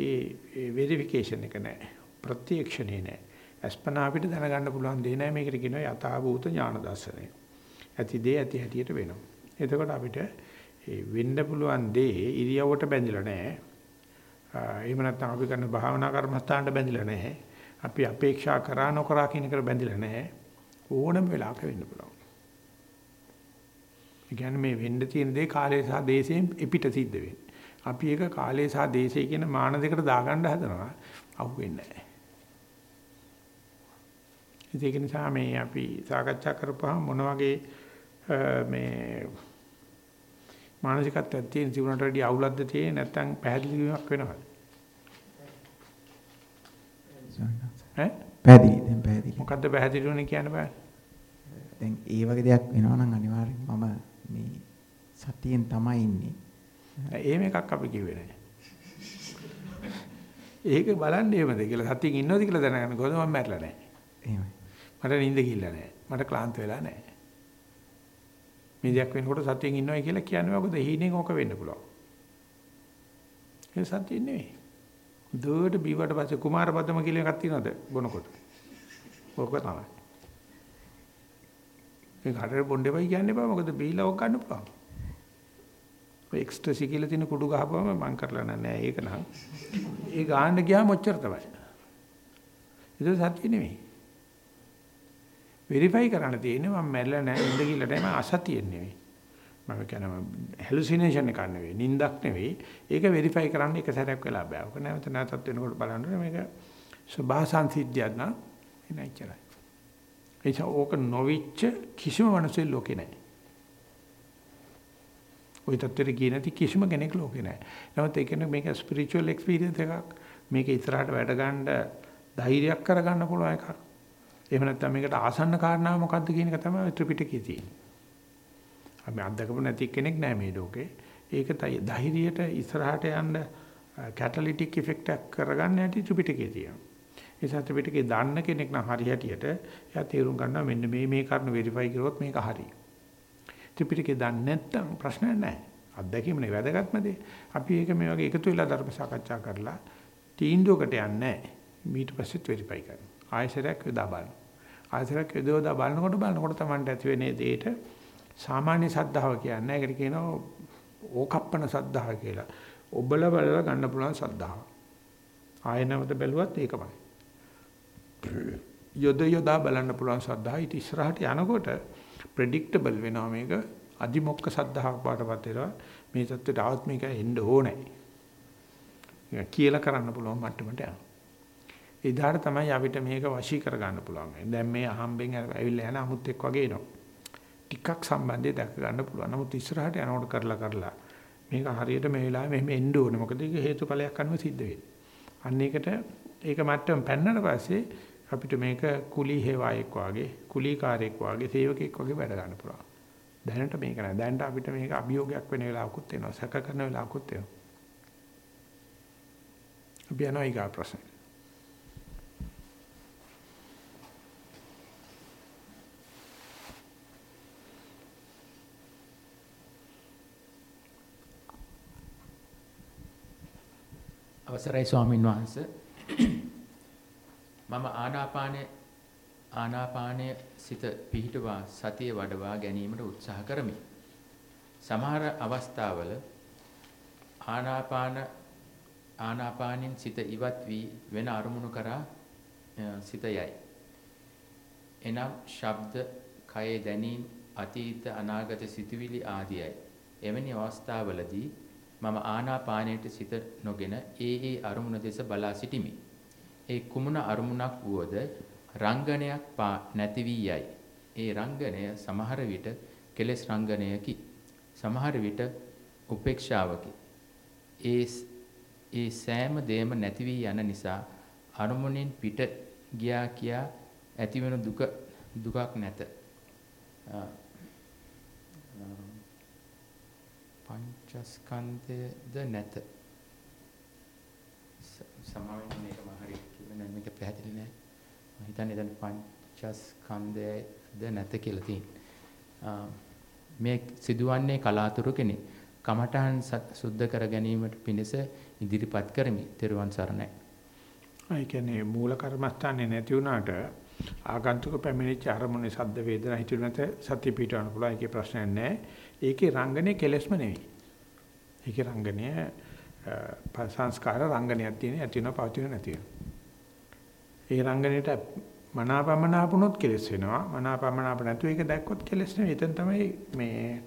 ඒ වෙරිෆිකේෂන් එක නැහැ ප්‍රත්‍යක්ෂණේ නැහැ අස්පනා අපිට දැනගන්න පුළුවන් දේ නැහැ මේකට කියනවා යථාභූත ඥාන දර්ශනය ඇති දේ ඇති හැටියට වෙනවා එතකොට අපිට ඒ වෙන්න පුළුවන් දේ ඉරියව්වට බැඳිලා නැහැ එහෙම නැත්නම් අපි කරන භාවනා කර්මස්ථානට බැඳිලා නැහැ. අපි අපේක්ෂා කරා නොකරා කියන එකට බැඳිලා නැහැ. ඕනම වෙලාවක වෙන්න පුළුවන්. ඒ කියන්නේ මේ වෙන්න තියෙන දේ කාලය සහ දේශයෙන් එපිට සිද්ධ වෙන්නේ. අපි ඒක කාලය සහ දේශය කියන මාන දෙකට දාගන්න හදනවා. අහුවෙන්නේ නැහැ. ඒක නිසා මේ අපි සාකච්ඡා කරපුවාම මොන වගේ මේ මානසිකත්වයක් තියෙන ජීවිතයට වැඩි අවුලක්ද තියෙන්නේ නැත්නම් පැහැදිලි වීමක් වෙනවද? ඈ? පැහැදිලි දැන් පැහැදිලි. මොකද්ද පැහැදිලි වෙන්නේ කියන්න බෑ. දැන් ඒ වගේ දෙයක් වෙනවා නම් අනිවාර්යෙන් මම මේ සතියෙන් තමයි ඉන්නේ. එහෙම එකක් අපි කිව්වේ නෑ. ඒක බලන්න එහෙමද කියලා සතියෙන් ඉන්නවද කියලා දැනගන්න කොහොමද මම මැරලා නෑ. එහෙමයි. මට නිින්ද ගිහිල්ලා නෑ. මට ක්ලාන්ත වෙලා නෑ. මේ දෙයක් වෙනකොට සතියෙන් ඉන්නවයි කියලා කියන්නේ මොකද හීනෙන් ඕක වෙන්න පුළුවන්. ඒ සතිය නෙවෙයි. දුවට බීවට පස්සේ කුමාරපදම කියලා එකක් තියෙනවද බොනකොට? ඕක තමයි. මේ කඩේ බොණ්ඩේවයි කියන්නේ බා මොකද බීලා ඕක ගන්න පුළුවන්. ඔය එක්ස්ට්‍රසි කියලා තියෙන කුඩු ගහපුවම මං කරලා නැහැ ඒක නම්. ඒ ගාන්න ගියාම ඔච්චර තමයි. ඒක සත්‍ය නෙවෙයි. වෙරිෆයි කරන්න තියෙන්නේ මම මැරෙලා නැහැ ඉඳ කියලා නැහැ මම අසතියෙන් නෙවෙයි. මම කියනවා හැලුසිනේෂන් එකක් නෙවෙයි නිින්දක් නෙවෙයි. ඒක වෙරිෆයි කරන්න එක සැරයක් වෙලා බෑ. ඔක නැවත නැවතත් වෙනකොට බලන්න මේක සබහාසංසිද්ධියක් නා එනයිචරයි. ඒක ඕක නොවිච්ච කිසිම මනුස්සයෙක් ලෝකේ නැහැ. ওই තත්ත්වෙට ගියේ නැති කිසිම කෙනෙක් ලෝකේ නැහැ. නමුත් ඒ කියන්නේ මේක ස්පිරිචුවල් එක්ස්පීරියන්ස් එකක්. මේක ඉස්සරහට වැඩ ගන්න ධෛර්යයක් කරගන්න පුළුවන් එකක්. එහෙම නැත්නම් මේකට ආසන්න කාරණාව මොකද්ද කියන එක තමයි ත්‍රිපිටකයේ තියෙන්නේ. අපි අත්දකපු නැති කෙනෙක් නෑ මේ ලෝකේ. ඒක ධෛර්යයට ඉස්සරහට යන්න කැටලිටික් ඉෆෙක්ට් එකක් කරගන්න ඇති ත්‍රිපිටකයේ තියෙනවා. ඒ නිසා ත්‍රිපිටකේ දාන්න කෙනෙක් නම් හරි හැටියට එයා තේරුම් ගන්නවා මෙන්න මේ මේ කරුණු වෙරිෆයි කරොත් මේක හරි. ත්‍රිපිටකේ දාන්න නැත්නම් ප්‍රශ්නයක් නැහැ. අත්දැකීමනේ වැදගත්ම දේ. අපි ඒක මේ වගේ එකතු වෙලා ධර්ම සාකච්ඡා කරලා තීන්දුවකට යන්නේ නැහැ. ඊට පස්සෙත් වෙරිෆයි කරනවා ආයෙසරයක් යොදා බලනවා ආයෙසරයක් යොදා බලනකොට බලනකොට Tamanට ඇති වෙන්නේ දෙයට සාමාන්‍ය සද්ධාව කියන්නේ ඒකට කියනවා ඕකප්පන සද්ධාව කියලා ඔබල බලලා ගන්න පුළුවන් සද්ධාව ආයෙනවද බැලුවත් ඒකමයි යොද යොදා බලන්න පුළුවන් සද්ධා ඊට ඉස්සරහට යනකොට ප්‍රෙඩික්ටබල් වෙනවා මේක අදිමොක්ක සද්ධාවක් බාටපත් වෙනවා මේ தත්ත්වයට ආවත් මේක එන්න ඕනේ. ඒක කියලා කරන්න පුළුවන් මට්ටමට යනවා. එදාට තමයි අපිට මේක වශී කර ගන්න පුළුවන්. දැන් මේ අහම්බෙන් ඇවිල්ලා යන අමුත් එක් වගේ එනවා. ටිකක් සම්බන්ධය දැක ගන්න පුළුවන්. නමුත් ඉස්සරහට යනකොට කරලා කරලා මේක හරියට මේ වෙලාවේ මෙහෙම එන්න ඕනේ. මොකද ඒක හේතුඵලයක් අනුව සිද්ධ වෙන්නේ. අන්න ඒකට ඒක මට්ටම පැන්නට පස්සේ අපිට මේක කුලී හේවායෙක් වාගේ කුලීකාරයෙක් වාගේ සේවකෙක් වගේ වැඩ ගන්න පුළුවන්. දැනට මේක නෑ. දැනට අපිට මේක අභියෝගයක් වෙන වෙලාවකුත් එනවා. සැක කරන වෙලාවකුත් එනවා. අපි යනවා ඊගා ප්‍රශ්න. අවසරයි ස්වාමින් වහන්සේ මම ආනාපානයේ ආනාපානයේ සිත පිහිටවා සතිය වඩවා ගැනීමට උත්සාහ කරමි. සමහර අවස්ථාවල ආනාපාන ආනාපානින් සිත ඉවත් වී වෙන අරමුණු කරා සිත යයි. එනම් ශබ්ද, කයේ දැනීම්, අතීත අනාගත සිතුවිලි ආදියයි. එවැනි අවස්ථාවලදී මම ආනාපානයට සිත නොගෙන ඒ ඒ අරමුණ දෙස බලා සිටිමි. ඒ කුමන අරමුණක් වුවද රංගනයක් පා නැති වී යයි. ඒ රංගනය සමහර විට කෙලෙස් රංගනයකි. සමහර විට උපේක්ෂාවකි. ඒ ඒ සෑම දෙයක්ම නැති වී යන නිසා අරමුණෙන් පිට ගියා කියා ඇතිවන දුක දුකක් නැත. පංචස්කන්ධයද නැත. සමාවෙන්න මේක මම හරි කිව්වේ නැහැ මේක පැහැදිලි නැහැ. මම හිතන්නේ දැන් පංචස්කන්ධයද නැත කියලා තියෙන්නේ. මේ සිදුවන්නේ කලාතුරකිනේ. කමඨහන් සුද්ධ කර ගැනීමට පිණිස ඉදිරිපත් කරමි. තෙරුවන් සරණයි. ඒ කියන්නේ මූල කර්මස්ථානේ නැති වුණාට ආගන්තුක පැමිණිච්ච අරමුණේ සද්ද වේදනා හිතුව නැත සත්‍ය පිටවන්න පුළුවන් ඒකේ ප්‍රශ්නයක් නැහැ. ඒකේ රංගනේ කෙලස්ම නෙවෙයි. ඒකේ රංගනය සංස්කාර රංගනයක් තියෙන ඇති වෙනවා පවතින නැති වෙනවා. ඒ රංගනයට මනාපමනාපුනොත් කෙලස් වෙනවා. මනාපමනාප නැතුව ඒක දැක්කොත් කෙලස් නෙවෙයි. එතන තමයි මේ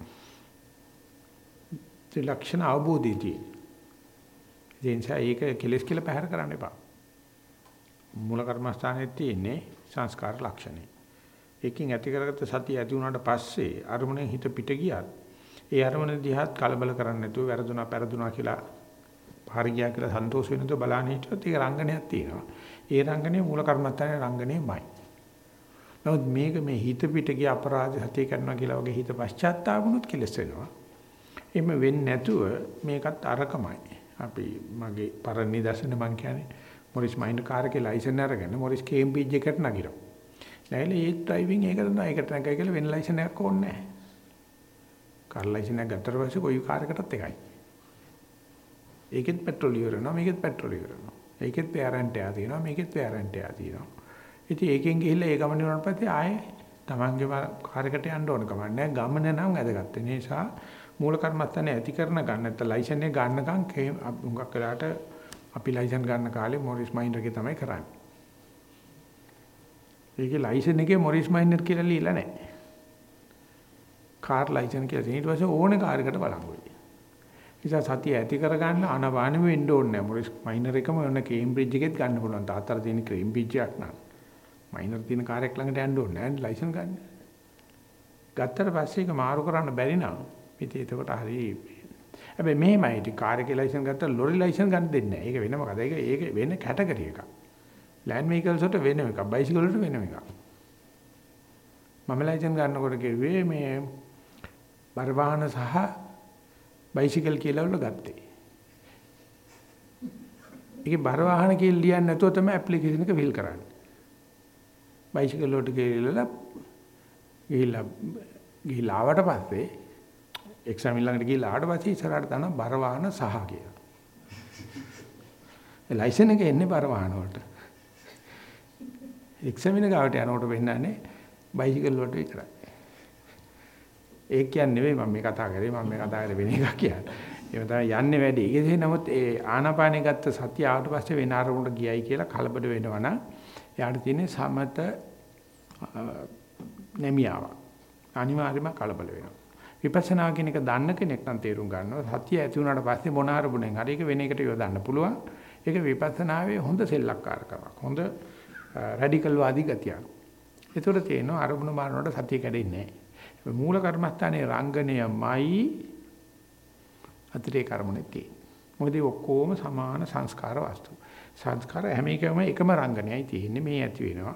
ත්‍රිලක්ෂණ අවබෝධය තියෙන්නේ. ඒ නිසා ඒක කෙලස් කියලා පැහැර කරන්න එපා. මූල කර්මස්ථානයේ තියෙන්නේ සංස්කාර ලක්ෂණේ. ඒකෙන් ඇති කරගත්ත සතිය ඇති වුණාට පස්සේ අරමුණෙන් හිත පිට ගියත් ඒ අරමුණ දිහාත් කලබල කරන්නේ නැතුව වැරදුනා පෙරදුනා කියලා පාර ගියා කියලා සන්තෝෂ වෙනතෝ බලන්න හිටියොත් ඒක රංගනයක් තියෙනවා. ඒ රංගනේ මූල කර්මත්තානේ රංගනේමයි. නමුත් මේක මේ හිත පිට ගිය අපරාධ සතිය කරනවා කියලා වගේ හිත පශ්චාත්තාපුනොත් කෙලස් වෙනවා. එහෙම වෙන්නේ නැතුව මේකත් අරකමයි. අපි මගේ පරණ නිදර්ශන මං කියන්නේ මොරිස් මයින්ඩ් කාර් එකේ ලයිසන් අරගෙන මොරිස් කේම්බ්‍රිජ් එකට නගිනවා. නැහැලේ ඒ ඩ්‍රයිවිං ඒක තමයි ඒකට නැගයි කියලා වෙන ලයිසන් එකක් ඕනේ නැහැ. කාර් ලයිසන් එක ගත්තට පස්සේ කොයි කාර් එකටත් එකයි. ඒකෙත් පෙට්‍රල් ඉවරනවා මේකෙත් පෙට්‍රල් ඉවරනවා. ඒකෙත් පෑරන්ට් එකක් තියෙනවා මේකෙත් පෑරන්ට් එකක් තියෙනවා. ඉතින් ඒකෙන් ගිහිල්ලා ඒ ගමන වුණාට පස්සේ ආයේ තමන්ගේ කාර්යකට යන්න ඕන කමක් නැහැ. ගමන නම් වැදගත්. ඒ නිසා මූල කර්මස්ථානේ ඇති කරන ගන්න නැත්නම් ලයිසන් එක ගන්නකම් හුඟක් වෙලාට අපි ලයිසන් ගන්න කාලේ මොරිස් මයින්ඩර් එකේ තමයි කරන්නේ. ඒකේ ලයිසන් එකේ මොරිස් මයින්ඩර් කියලා ලියලා නැහැ. කාර් ලයිසන් කියලා තියෙන ඊට පස්සේ ඕනේ කාර් එකට බලංගුයි. නිසා සතිය ඇති කරගන්න අනවානෙම වෙන්න ඕනේ නැහැ. මොරිස් මයිනර් එකම ඔන්න කේම්බ්‍රිජ් එකෙත් ගන්න පුළුවන්. තාත්තලා තියෙන කේම්බ්‍රිජ් එකක් නම්. මයිනර් තියෙන කාර් එකක් ළඟට යන්න ඕනේ නැහැ ලයිසන් ගන්න. ගත්තට පස්සේ ඒක මාරු කරන්න බැරි නම් ඉතින් එතකොට හරි හැබැයි මෙහෙමයි ඉතින් කාර් එකේ ලයිසන් ගත්තා ලොරි ලයිසන් ගන්න දෙන්නේ නැහැ. ඒක වෙනම කතාවක්. ඒක ඒක වෙන කැටගරි එකක්. ලෑන්ඩ් වෙහිකල්ස් වලට වෙනම එකක්. බයිසිකල් වලට වෙනම එකක්. මම ලයිසන් ගන්නකොට කිව්වේ මේ බර වාහන සහ බයිසිකල් කියලා වල ගත්තේ. ඒකේ බර වාහන කියලා ලියන්නේ නැතුව තමයි ඇප්ලිකේෂන් එක ෆිල් කරන්නේ. බයිසිකල් වලට ගිහිල්ලා ගිහිල්ලා ගිහිල්ලා ආවට පස්සේ එක්සාම් ළඟට ගිහිල්ලා ආවට පස්සේ ඉස්සරහට දාන බර වාහන සහ කියලා. ඒ ලයිසන් එක එන්නේ බර වාහන වලට. එක්සැමින ගාවට යනකොට වෙන්නන්නේ බයිසිකල් වලට විතරයි. ඒ කියන්නේ නෙවෙයි මම මේ කතා කරේ මම මේ කතා කරේ වෙන එකක් කියන්නේ. එහෙම තමයි යන්නේ වැඩි. ඒකේ නමුත් ඒ ආනාපානෙ ගත්ත සතිය ආවට පස්සේ වෙන අරමුණට ගියයි කියලා කලබල වෙනවා නම් එයාට තියෙන්නේ සමත නැමියාවක්. අනිවාර්යයෙන්ම කලබල වෙනවා. විපස්සනා කියන එක දන්න කෙනෙක් නම් තේරුම් ගන්නවා සතිය ඇති වුණාට පස්සේ මොන අරමුණෙන් හරි ඒක වෙන එකට යොදන්න පුළුවන්. ඒක විපස්සනාවේ හොඳ සෙල්ලක්කාරකමක්. හොඳ රැඩිකල් වාදී ගතියක්. ඒතකොට තේනවා අරමුණ මානවට සතිය කැඩෙන්නේ නැහැ. මූල කර්මස්ථානයේ රංගනයමයි අතිරේ කර්මනේ තියෙන්නේ. මොකද ඔක්කොම සමාන සංස්කාර වස්තු. සංස්කාර හැම එකම එකම රංගනයයි තියෙන්නේ මේ ඇති වෙනවා.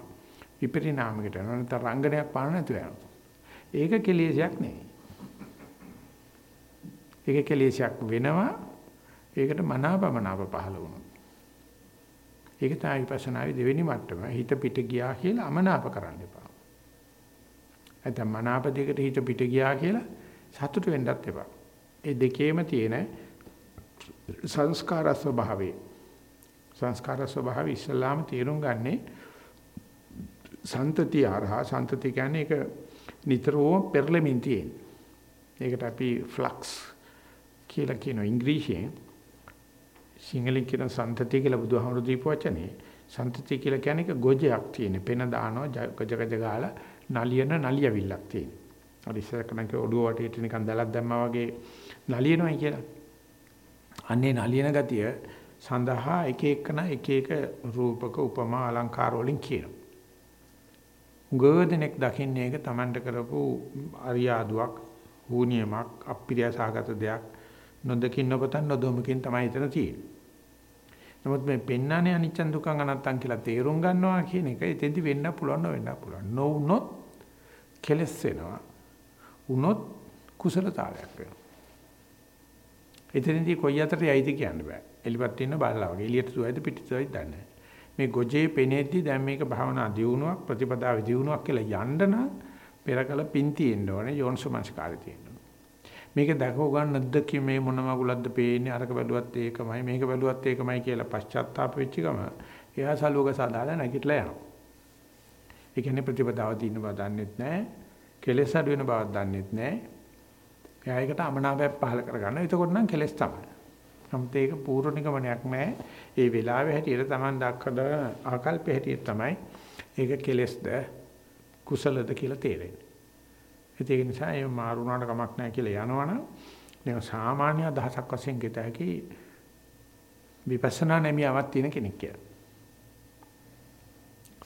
විපරිණාමයකට යනවා නැත්නම් රංගනයක් පාන නැතු වෙනවා. ඒක කෙලෙසයක් නෙවෙයි. ඒක කෙලෙසයක් වෙනවා. ඒකට මනාපමනාප පහළ වුණා. ඒක තමයි විපස්සනාවේ දෙවෙනි මට්ටම. හිත පිට ගියා කියලා අමනාප කරන්න එපා. නැත්නම් මනාප දෙකට හිත පිට ගියා කියලා සතුට වෙන්නත් එපා. ඒ දෙකේම තියෙන සංස්කාර ස්වභාවය. සංස්කාර ස්වභාවය ඉස්ලාම තේරුම් ගන්නේ සන්තති ආරහා සන්තති කියන්නේ ඒක නිතරම පෙරලෙමින් තියෙන. ඒකට අපි ෆ්ලක්ස් කියලා කියනවා ඉංග්‍රීසියෙන්. සිංහලෙන් කියන සන්තති කියලා බුදුහාමුදුරු දීපු වචනේ. සන්තති කියලා කියන්නේ ඒක ගොජයක් තියෙන. පෙන දානවා ගොජ ගොජ ගාලා නලියන නලියවිල්ලක් තියෙන. අර ඉස්සර කනක ඔඩුව වටේට නිකන් දැලක් දැම්මා වගේ නලියනවායි කියලා. අන්නේ නලියන ගතිය සඳහා එක එකන එක එක රූපක උපමා අලංකාර වලින් කියනවා. ගොඩනෙක් දකින්නේ ඒක Tamanට කරපු අරියාදුවක්, හුනියමක්, අප්‍රියසහගත දෙයක් නොදකින් නොපතන් නොදොමකින් තමයි එතන තියෙන්නේ. නමුත් මේ පෙන්නන්නේ අනිච්ච දුක්ඛ අනත්තං කියලා තේරුම් ගන්නවා කියන එක එතෙන්දි වෙන්න පුළුවන් නොවෙන්න පුළුවන්. නොවුනොත් කෙලස් වෙනවා. උනොත් කුසලතාවයක් වෙනවා. එතනදී කොයි අතරේ යයිද කියන්න බෑ. එලිපත් ඉන්න බල්ලා වගේ එළියට දුවයිද පිටිසයිද දන්නේ නැහැ. මේ ගොජේ පෙනේද්දි දැන් මේක භාවනා දියුණුවක් ප්‍රතිපදාවේ දියුණුවක් කියලා යන්න නම් පෙරකල පින් තියෙන්න ඕනේ යෝන්සමංස්කාරය තියෙන්න ඕනේ. මේක දැකව ගන්න නැද්ද මේ මොන මගුලක්ද පේන්නේ අරක බැලුවත් ඒකමයි මේක බැලුවත් ඒකමයි කියලා පශ්චාත්තාප වෙච්ච ගම එයා සලුවක සදාලා නැගිටලා යනවා. ඒ කියන්නේ ප්‍රතිපදාව තියෙන බව දන්නෙත් නැහැ. කෙලෙස් අඩු වෙන බවක් දන්නෙත් නැහැ. එයා ඒකට අමනාපයක් පහල කරගන්න. එතකොට නම් කෙලෙස් තමයි. නමුත් ඒක පූර්ව නිගමනයක් නෑ. ඒ වෙලාවේ හැටියට Taman දක්වන ආකල්පය හැටියට තමයි ඒක කෙලෙස්ද කුසලද කියලා තේරෙන්නේ. ඒක නිසා ඒ මාරුණාට කමක් නැහැ කියලා යනවනම් මේ සාමාන්‍ය අදහසක් වශයෙන් ගෙත හැකි විපස්සනා නැමියාවක් තියෙන කෙනෙක් කියලා.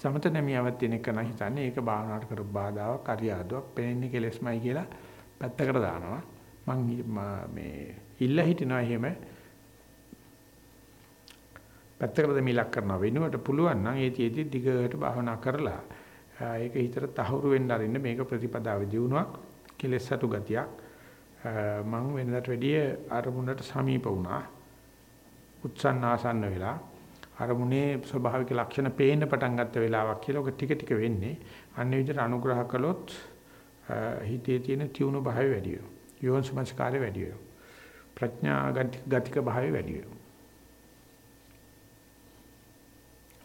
සමත නැමියාවක් තියෙන එක නම් හිතන්නේ ඒක භාවනාවට කර බාධාවක් අරියාදුවක් පෙනෙන්නේ කෙලෙස්මයි කියලා පැත්තකට දානවා. මං මේ ඉල්ල හිටිනවා එහෙම. පැත්තකට දෙමිලක් කරනවා. වෙනුවට පුළුවන් නම් ඒ තියේදී දිගට භාවනා කරලා ඒක හිතට තහවුරු වෙන්න අරින්න මේක ප්‍රතිපදාවේ දියුණුවක් කෙලෙස් සතු ගතියක්. මම වෙනදාට වැඩිය අරමුණට සමීප වුණා. උත්සන්න ආසන්න වෙලා. අරමුණේ ස්වභාවික ලක්ෂණ පේන්න පටන් ගත්ත වෙලාවක් කියලා ඔක ටික ටික වෙන්නේ අන්න විදිහට අනුග්‍රහ කළොත් හිතේ තියෙන තියුණු භාවය වැඩි වෙනවා යෝනිසමස්කාරය වැඩි වෙනවා ප්‍රඥා ගතික භාවය වැඩි වෙනවා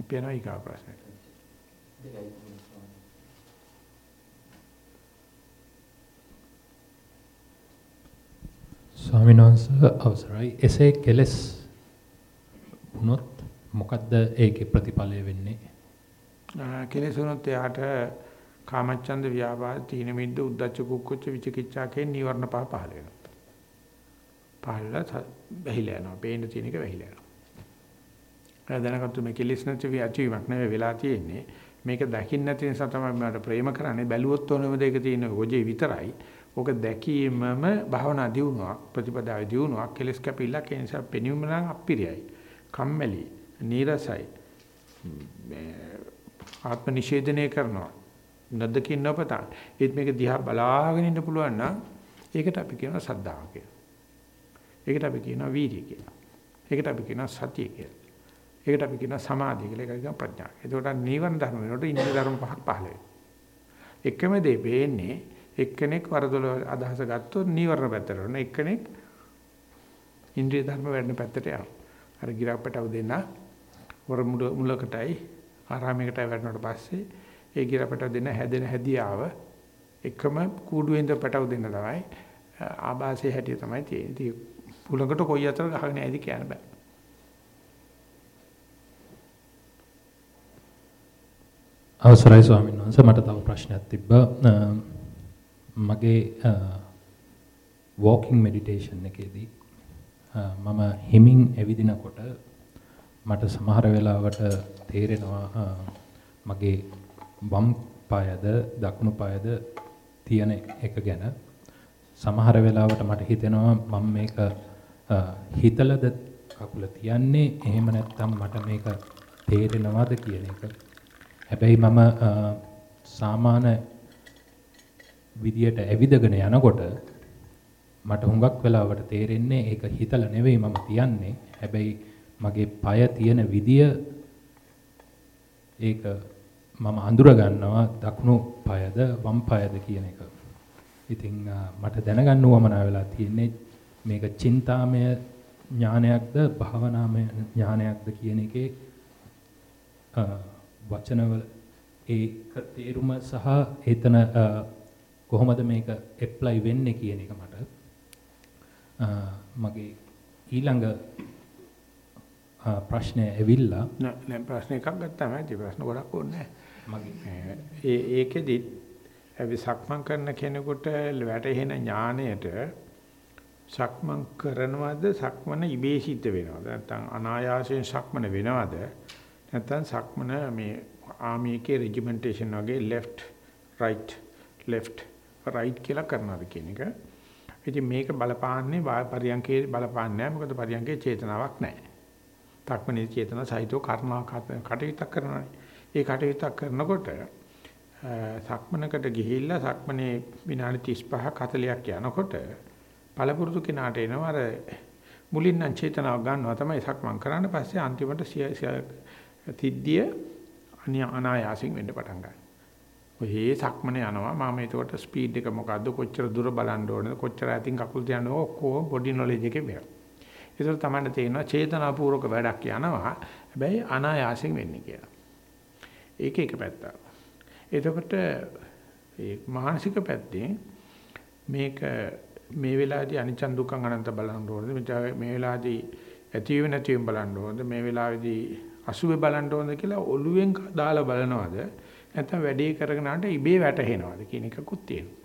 අපි යනවා ඊගා ප්‍රශ්නයට. ස්වාමීන් වහන්සේ අවසරයි. එසේ කෙලස් වුණොත් මොකද්ද ඒකේ ප්‍රතිඵලය වෙන්නේ? කෙලස් වුණොත් එයාට කාමච්ඡන්ද ව්‍යාපාද තීන මිද්ද උද්ධච්ච කුක්කුච්ච විචිකිච්ඡා කියන නීවරණ පහ පහල වෙනවා. පහළලා බැහිලා යනවා. පේන්න තියෙන එක බැහිලා යනවා. දැනගත්තු මේ කෙලිස් නැති ඇතිවීමක් නෙවෙයි වෙලා තියෙන්නේ. මේක දකින්න නැති නිසා තමයි මට ප්‍රේම කරන්නේ. බැලුවොත් ඕනෙම දෙයක තියෙන ගොජේ විතරයි. ඕක දැකීමම භාවනා දියුණුවක් ප්‍රතිපදාවේ දියුණුවක් කෙලස් කැපිල්ලක් ඒ නිසා පෙනීම නම් අපිරියයි. කම්මැලි, නීරසයි. ආත්ම නිෂේධනය කරනවා. නැද්දකින් නොපතා. ඒත් මේක දිහා බලාගෙන ඉන්න පුළුවන් නම් ඒකට අපි කියනවා සද්ධාව කියලා. ඒකට අපි කියනවා වීර්යය කියලා. ඒකට අපි කියනවා සතිය කියලා. ඒකට අපි කියනවා සමාධිය කියලා. ඒකට කියනවා ප්‍රඥා. එතකොට නීවරණ ධර්ම වෙනකොට ඉන්ද්‍රිය ධර්ම පහක් පහළ වෙනවා. එකම දේ වෙන්නේ එක්කෙනෙක් වරදොල අදහස ගත්තොත් නීවරණ පැත්තට යනවා. එක්කෙනෙක් ඉන්ද්‍රිය ධර්ම වැඩන පැත්තට යනවා. අර ගිරප්පටව දෙන්න වර මුලකටයි ආරාමයකට වැඩනට පස්සේ ඒ ගිරපට දෙන හැදෙන හැදියාව එකම කූඩුවෙන්ද පැටව දෙන්න තමයි ආభాසයේ හැටිය තමයි තියෙන්නේ. ඉතින් පුලකට කොයි අතර ගහගෙන ඇයිද කියන්න බෑ. අවසරයි ස්වාමීන් වහන්සේ මට තව ප්‍රශ්නයක් තිබ්බා. මගේ walking meditation එකේදී මම හිමින් ඇවිදිනකොට මට සමහර වෙලාවට තේරෙනවා මගේ වම් පායද දකුණු පායද තියෙන එක ගැන සමහර වෙලාවට මට හිතෙනවා මම මේක හිතලද කකුල තියන්නේ එහෙම නැත්නම් මට මේක තේරෙනවද කියන එක. හැබැයි මම සාමාන්‍ය විදියට ඇවිදගෙන යනකොට මට හුඟක් වෙලාවට තේරෙන්නේ ඒක හිතලා නෙවෙයි මම තියන්නේ. හැබැයි මගේ পায় තියෙන විදිය ඒක මම අඳුර ගන්නවා දකුණු පායද වම් පායද කියන එක. ඉතින් මට දැනගන්න උවමනා වෙලා තියෙන්නේ මේක චින්තාමය ඥානයක්ද භාවනාමය ඥානයක්ද කියන එකේ වචනවල ඒක තේරුම සහ එතන කොහොමද මේක ඇප්ලයි වෙන්නේ කියන එක මට මගේ ඊළඟ ප්‍රශ්නය ඇවිල්ලා. නෑ ප්‍රශ්න එකක් ගත්තාම ඇති. ප්‍රශ්න ගොඩක් ඕනේ මගේ. ඒ ඒකෙදි අපි සක්මන් කරන කෙනෙකුට වැටහෙන ඥාණයට සක්මන් කරනවද සක්මන ඉබේ සිද්ධ වෙනවද? නැත්නම් අනායාසයෙන් සක්මන වෙනවද? නැත්නම් සක්මන මේ ආමි එකේ රෙජිමෙන්ටේෂන් වගේ left right left right කියලා කරනවද කියන එක. ඉතින් මේක බලපාන්නේ පරියන්කේ බලපාන්නේ නැහැ මොකද පරියන්කේ චේතනාවක් නැහැ. සක්මනේ චේතනා සහිතව කර්මා කටයුත්තක් කරනවානේ. ඒ කටයුත්තක් කරනකොට සක්මනකට ගිහිල්ලා සක්මනේ විනාඩි 35ක් 40ක් යනකොට පළපුරුදු කෙනාට එනවා අර මුලින් නම් චේතනාව ගන්නවා තමයි සක්මන් කරන්න පස්සේ අන්තිමට තිද්දිය අනායාසින් වෙන්න පටන් ගන්නවා. ඔහේ සක්මනේ යනවා මම එතකොට ස්පීඩ් එක මොකද්ද කොච්චර දුර බලන්න ඕනද කොච්චර ඈතින් කකුල් තියන්න ඔක්කොම බොඩි නොලෙජ් එකේ වෙනවා. ඒතර තමයි තේරෙනවා චේතනාපූර්වක වැඩක් යනවා හැබැයි අනායාසයෙන් වෙන්නේ කියලා. ඒක එක පැත්තක්. එතකොට ඒ මානසික පැත්තෙන් මේක මේ වෙලාවේදී අනිච්ච දුක්ඛං අනන්ත බලන්න ඕනද මේ වෙලාවේදී ඇතිවෙ නැතිවෙ බලන්න ඕනද මේ වෙලාවේදී අසුබේ බලන්න ඕනද කියලා ඔළුවෙන් දාලා බලනවද නැත්නම් වැඩේ කරගෙන ආට ඉබේ වැටහෙනවද කියන එකකුත් තියෙනවා.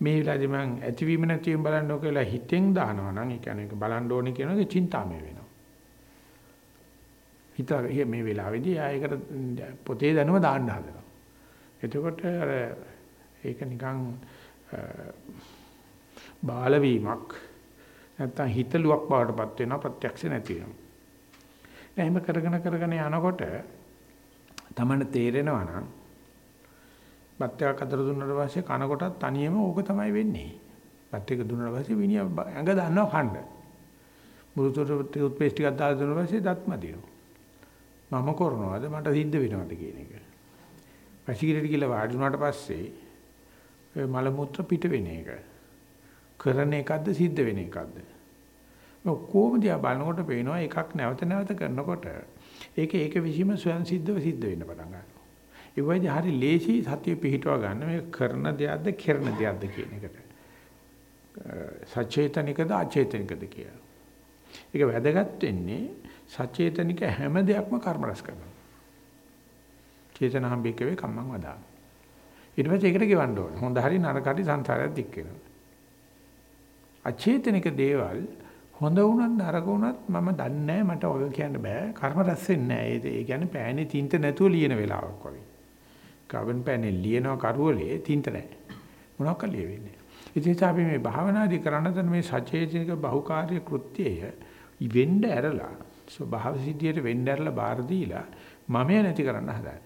මේ වෙලාවේදී මම ඇතිවීම නැතිවීම බලන්න ඕක කියලා හිතෙන් දානවා නම් ඒ කියන්නේ බලන්න ඕනේ කියන එක චින්තාමය වෙනවා. හිත මේ වෙලාවේදී ආයකට පොතේ දැනුම දාන්න හදනවා. එතකොට අර ඒක නිකන් බාල වීමක් නැත්තම් හිතලුවක් බවටපත් වෙනවා ප්‍රත්‍යක්ෂ නැති වෙනවා. එහෙම කරගෙන කරගෙන යනකොට තමන්න තේරෙනවා නම් බත්යක් අතර දුන්නාට පස්සේ කනකොටත් තනියම ඕක තමයි වෙන්නේ. බත් එක දුන්නාට පස්සේ විනිය ඇඟ දන්නවා කන්න. මුරුතොට ටූත් පේස්ට් ටිකක් දාලා දුන්නාට පස්සේ දත් මදිනවා. මම කරනවාද මට සිද්ධ වෙනවද කියන එක. වැසිකිළියට කියලා වාඩි වුණාට පස්සේ ඔය මල මුත්‍ර පිට වෙන එක. කරන එකක්ද සිද්ධ වෙන එකක්ද? ඔක්කොම දිහා බලනකොට පේනවා එකක් නැවත නැවත කරනකොට ඒක ඒක විසීම ස්වයන් සිද්ධව සිද්ධ වෙන්න පටන් ගන්නවා. ඒ වගේ හරි ලේසි සතිය පිහිටවා ගන්න මේ කරන දෙයක්ද කරන දෙයක්ද කියන එකට. සචේතනිකද අචේතනිකද කියලා. ඒක වැදගත් වෙන්නේ සචේතනික හැම දෙයක්ම කර්ම රැස් කරනවා. චේතනහම් බිකවේ කම්මං වදා. ඊට පස්සේ ඒකට ගෙවන්න ඕන. හොඳ හරි නරක හරි සංසාරයක් දික් වෙනවා. අචේතනික දේවල් හොඳ වුණත් නරක වුණත් මම දන්නේ නැහැ මට ඔය කියන්න බෑ. කර්ම රැස් වෙන්නේ නැහැ. ඒ කියන්නේ පෑනේ තින්ත නැතුව ලියන වෙලාවක් වගේ. කවුන් පෑනේ ලියනවා කරුවලේ තින්ත නැහැ. මොනවක් ලියෙන්නේ. ඉතින් අපි මේ භාවනාදි කරන තන මේ සචේතනික බහුකාර්ය කෘත්‍යය ඉවෙන්න ඇරලා ස්වභාව සිද්ධියට වෙන්න ඇරලා බාර දීලා මමය නැති කරන්න හදන්නේ.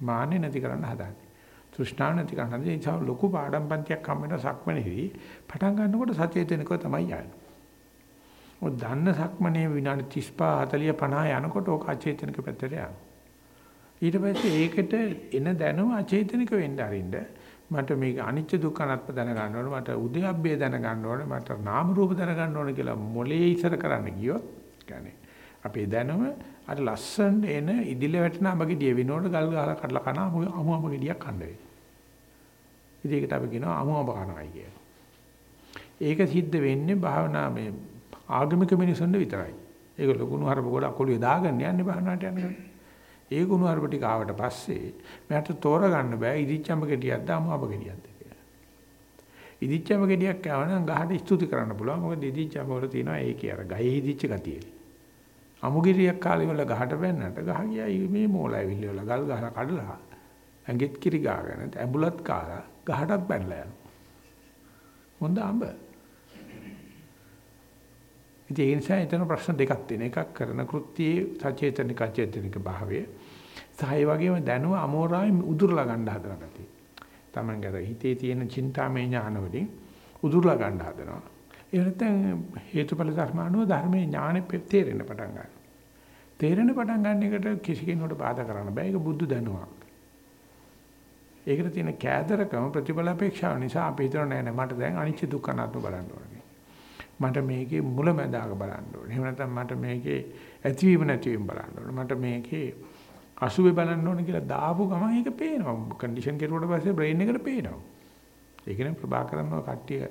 මාන්නේ නැති කරන්න හදන්නේ. තෘෂ්ණාව නැති කරන්න හදන්නේ. ඒ නිසා ලොකු පාඩම් පන්තියක් හම් වෙන සක්මනේදී පටන් ගන්නකොට සචේතනිකව තමයි යන්නේ. ඔය දන්න සක්මනේ විනාඩි 35 40 50 යනකොට ඕක අචේතනික පැත්තට යනවා. ඊට පස්සේ ඒකට එන දැනුම අචේතනික වෙන්න අරින්න මට මේක අනිච්ච දුක්ඛ අනාත්ම දැනගන්න ඕනේ මට උද්‍යප්පේ දැනගන්න ඕනේ මට නාම රූප දැනගන්න ඕනේ කියලා මොලේ ඉස්සර කරන්න ගියොත් කියන්නේ අපේ දැනුම අර ලස්සන එන ඉදිල වැටෙන අඹගෙඩිය වෙනකොට ගල් ගහලා කඩලා කන අමු අඹගෙඩියක් කන්න වෙයි. ඉතින් ඒකට අපි කියනවා අමු අඹ කනවායි කියලා. ඒක සිද්ධ වෙන්නේ භාවනා මේ ආගමික මිනිසුන්ට විතරයි. ඒක ලොකුණු හරප කොට අකුලිය දාගන්න යන්නේ භාවනාවට යනකොට. ඒ ගුණ හරප ටික ආවට පස්සේ මට තෝරගන්න බෑ ඉදිච්චඹ ගෙඩියක්ද අමු අඹ ගෙඩියක්ද කියලා. ඉදිච්චඹ ගෙඩියක් ආවනම් ගහට ස්තුති කරන්න පුළුවන්. මොකද ඉදිච්චඹ වල තියෙනවා ඒකේ අර ගහේ ඉදිච්ච ගතිය. අමුගිරියක් කාලේ වල ගහට බැන්නට ගහ ගියා මේ මෝලයි විල්ල වල ගල් ගහලා කඩලා ඇඟෙත් කිරි ගාගෙන ඇඹුලත් කාලා ගහටත් බැනලා යනවා. හොඳ අඹ. ඉතින් ඒ නිසා එතන ප්‍රශ්න දෙකක් තියෙන. එකක් කරන කෘත්‍යයේ සචේතනික අචේතනික භාවය. සහ ඒ වගේම දැනුව අමෝරායි උදුරලා ගන්න හදන ගතිය. තමන්ගේ හිතේ තියෙන චින්තාමය ඥාන වලින් උදුරලා ගන්න හදනවා. ඒ නැත්නම් හේතුඵල ධර්ම අනුව ධර්මයේ ඥානෙ තේරෙන්න පටන් ගන්නවා. තේරෙන්න පටන් ගන්න එකට කිසි කෙනෙකුට බාධා කරන්න බෑ. ඒක බුද්ධ දැනුවක්. ඒකට තියෙන කෑදරකම ප්‍රතිඵල අපේක්ෂාව නිසා අපි හිතන නෑ නෑ මට දැන් අනිච්ච දුක්ඛ අනාත්ම බලන්න ඕනේ. මට මේකේ මුලැමැදාක බලන්න ඕනේ. එහෙම නැත්නම් මට මේකේ ඇතිවීම නැතිවීම බලන්න ඕනේ. මට මේකේ අසුබේ බලන්න ඕනේ කියලා දාපු ගමන් ඒක පේනවා. කන්ඩිෂන් කෙරුවට පස්සේ බ්‍රේන් එකට පේනවා. ඒකනේ ප්‍රභාකරන්ව කට්ටිය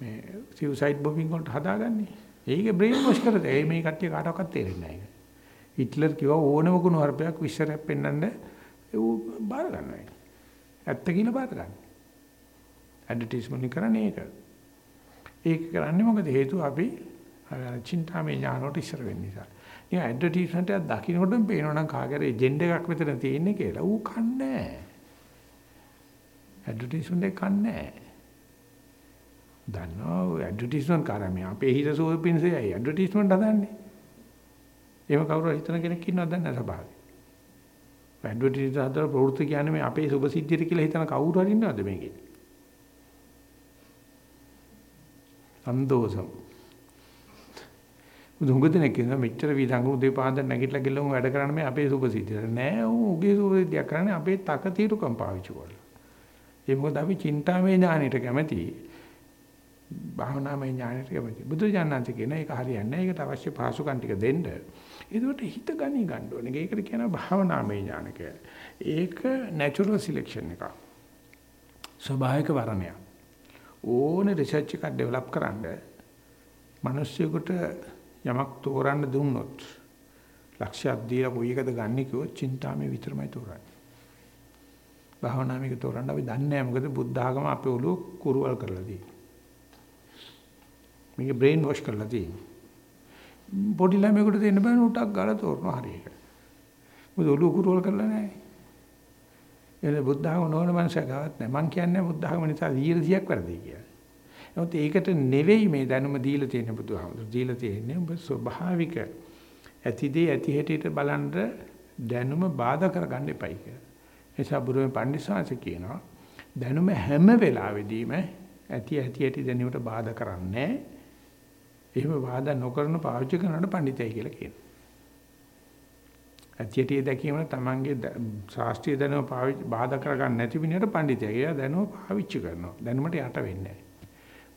මේ සිව්සයිඩ් බොමින් වලට හදාගන්නේ. ඒක බ්‍රේන් වොෂ් කරද ඒ මේ කට්ටිය කාටවත් තේරෙන්නේ නැහැ. හිට්ලර් කිව්වා ඕනම කුණු හර්පයක් විශ්වරයක් පෙන්වන්න ඒ බාර ගන්නවා. ඇත්ත කියලා බාර ගන්න. ඇඩ්වර්ටයිස්මන්ට් කරන්නේ ඒක. ඒක කරන්නේ මොකද හේතුව අපි චින්තාමය ඥානෝට ඉස්සර වෙන්න නිසා. නිකන් ඇඩ්වර්ටයිස්මන්ට් එකක් දකින්නකොටම පේනවනම් කාගේ එජෙන්ඩ් එකක් මෙතන තියෙන්නේ කියලා. ඌ කන්නේ නැහැ. ඇඩ්වර්ටයිස්මන්ට් එක කන්නේ නැහැ. දන්නවා ඇඩ්වර්ටයිස්මන්ට් කරන්නේ අපේ හිත සෝපින්සෙයි ඇඩ්වර්ටයිස්මන්ට් හදන්නේ. එහෙම කවුරු හිතන කෙනෙක් ඉන්නවද දන්නේ නැහැ සභාවේ. ඇඩ්වර්ටයිස්මන්ට් හදලා ප්‍රවෘත්ති කියන්නේ මේ අපේ සුභ සිද්ධියට කියලා හිතන කවුරු හරි ඉන්නවද මේකේ? සන්දෝෂම්. උදුඟුදෙනෙක් කියන මෙච්චර විදංගු උදේ පාන්දර නැගිටලා ගිල්ලම වැඩ කරන්න මේ අපේ සුභ සිද්ධියට නෑ ඌ උගේ සුභ සිද්ධියක් කරන්නේ අපේ තක తీරුකම් පාවිච්චි කරලා. ඒ මොකද අපි චින්තාමය ඥානෙට කැමති. භාවනාමය ඥානෙට කැමති. බුදු ඥානන්ත කියන එක හරියන්නේ නෑ. ඒකට අවශ්‍ය පහසුකම් ටික දෙන්න. ඒකට හිත ගනි ගන්න ඕනේ. ඒකට කියනවා භාවනාමය ඥාන කියලා. ඒක natural selection එකක්. ස්වභාවික වර්ණයක්. ඕනේ රිසර්ච් එකක් ඩෙවලොප් කරන්න මිනිස්සුෙකුට යමක් තෝරන්න දුන්නොත් ලක්ෂයක් දීලා කොයි එකද ගන්න කිව්වොත් චින්තාමේ විතරමයි තෝරන්නේ. භාවනාවේක තෝරන්න අපි දන්නේ නැහැ මොකද බුද්ධ ආගම අපේ ඔළුව කුරුවල් කරලා තියෙන්නේ. මේක බ්‍රේන් වොෂ් කරලා තියෙන්නේ. පොඩි ළමයෙකුට දෙන්න බෑ උටක් ගාලා තෝරනවා හරියට. මොකද ඔළුව කුරුවල් කරලා නැහැ. එනේ බුද්ධ ආගම නොවන මනුස්සය ගාවත් නැහැ. මං කියන්නේ බුද්ධ ආගම නිසා 100ක් වැරදි කියලා. නමුත් ඒකට නෙවෙයි මේ දැනුම දීලා තියෙන බුදුහාමුදුරු. දීලා තියෙන්නේ ඔබ ස්වභාවික ඇතිදී ඇති හැටියට බලන්න දැනුම බාධා කරගන්න එපයි කියලා. එසා බුදුමේ පඬිස්සාංශ කියනවා දැනුම හැම වෙලාවෙදීම ඇති ඇති ඇති දැනීමට බාධා කරන්නේ එහෙම බාධා නොකරන පාවිච්චි කරනට පඬිතයි කියලා කියනවා. ඇතියටි දැකීම තමන්ගේ ශාස්ත්‍රීය දැනුම පාවිච්චි බාධා කරගන්න නැති විදිහට පඬිතයා කියලා දැනුම පාවිච්චි කරනවා. දැනුමට යට වෙන්නේ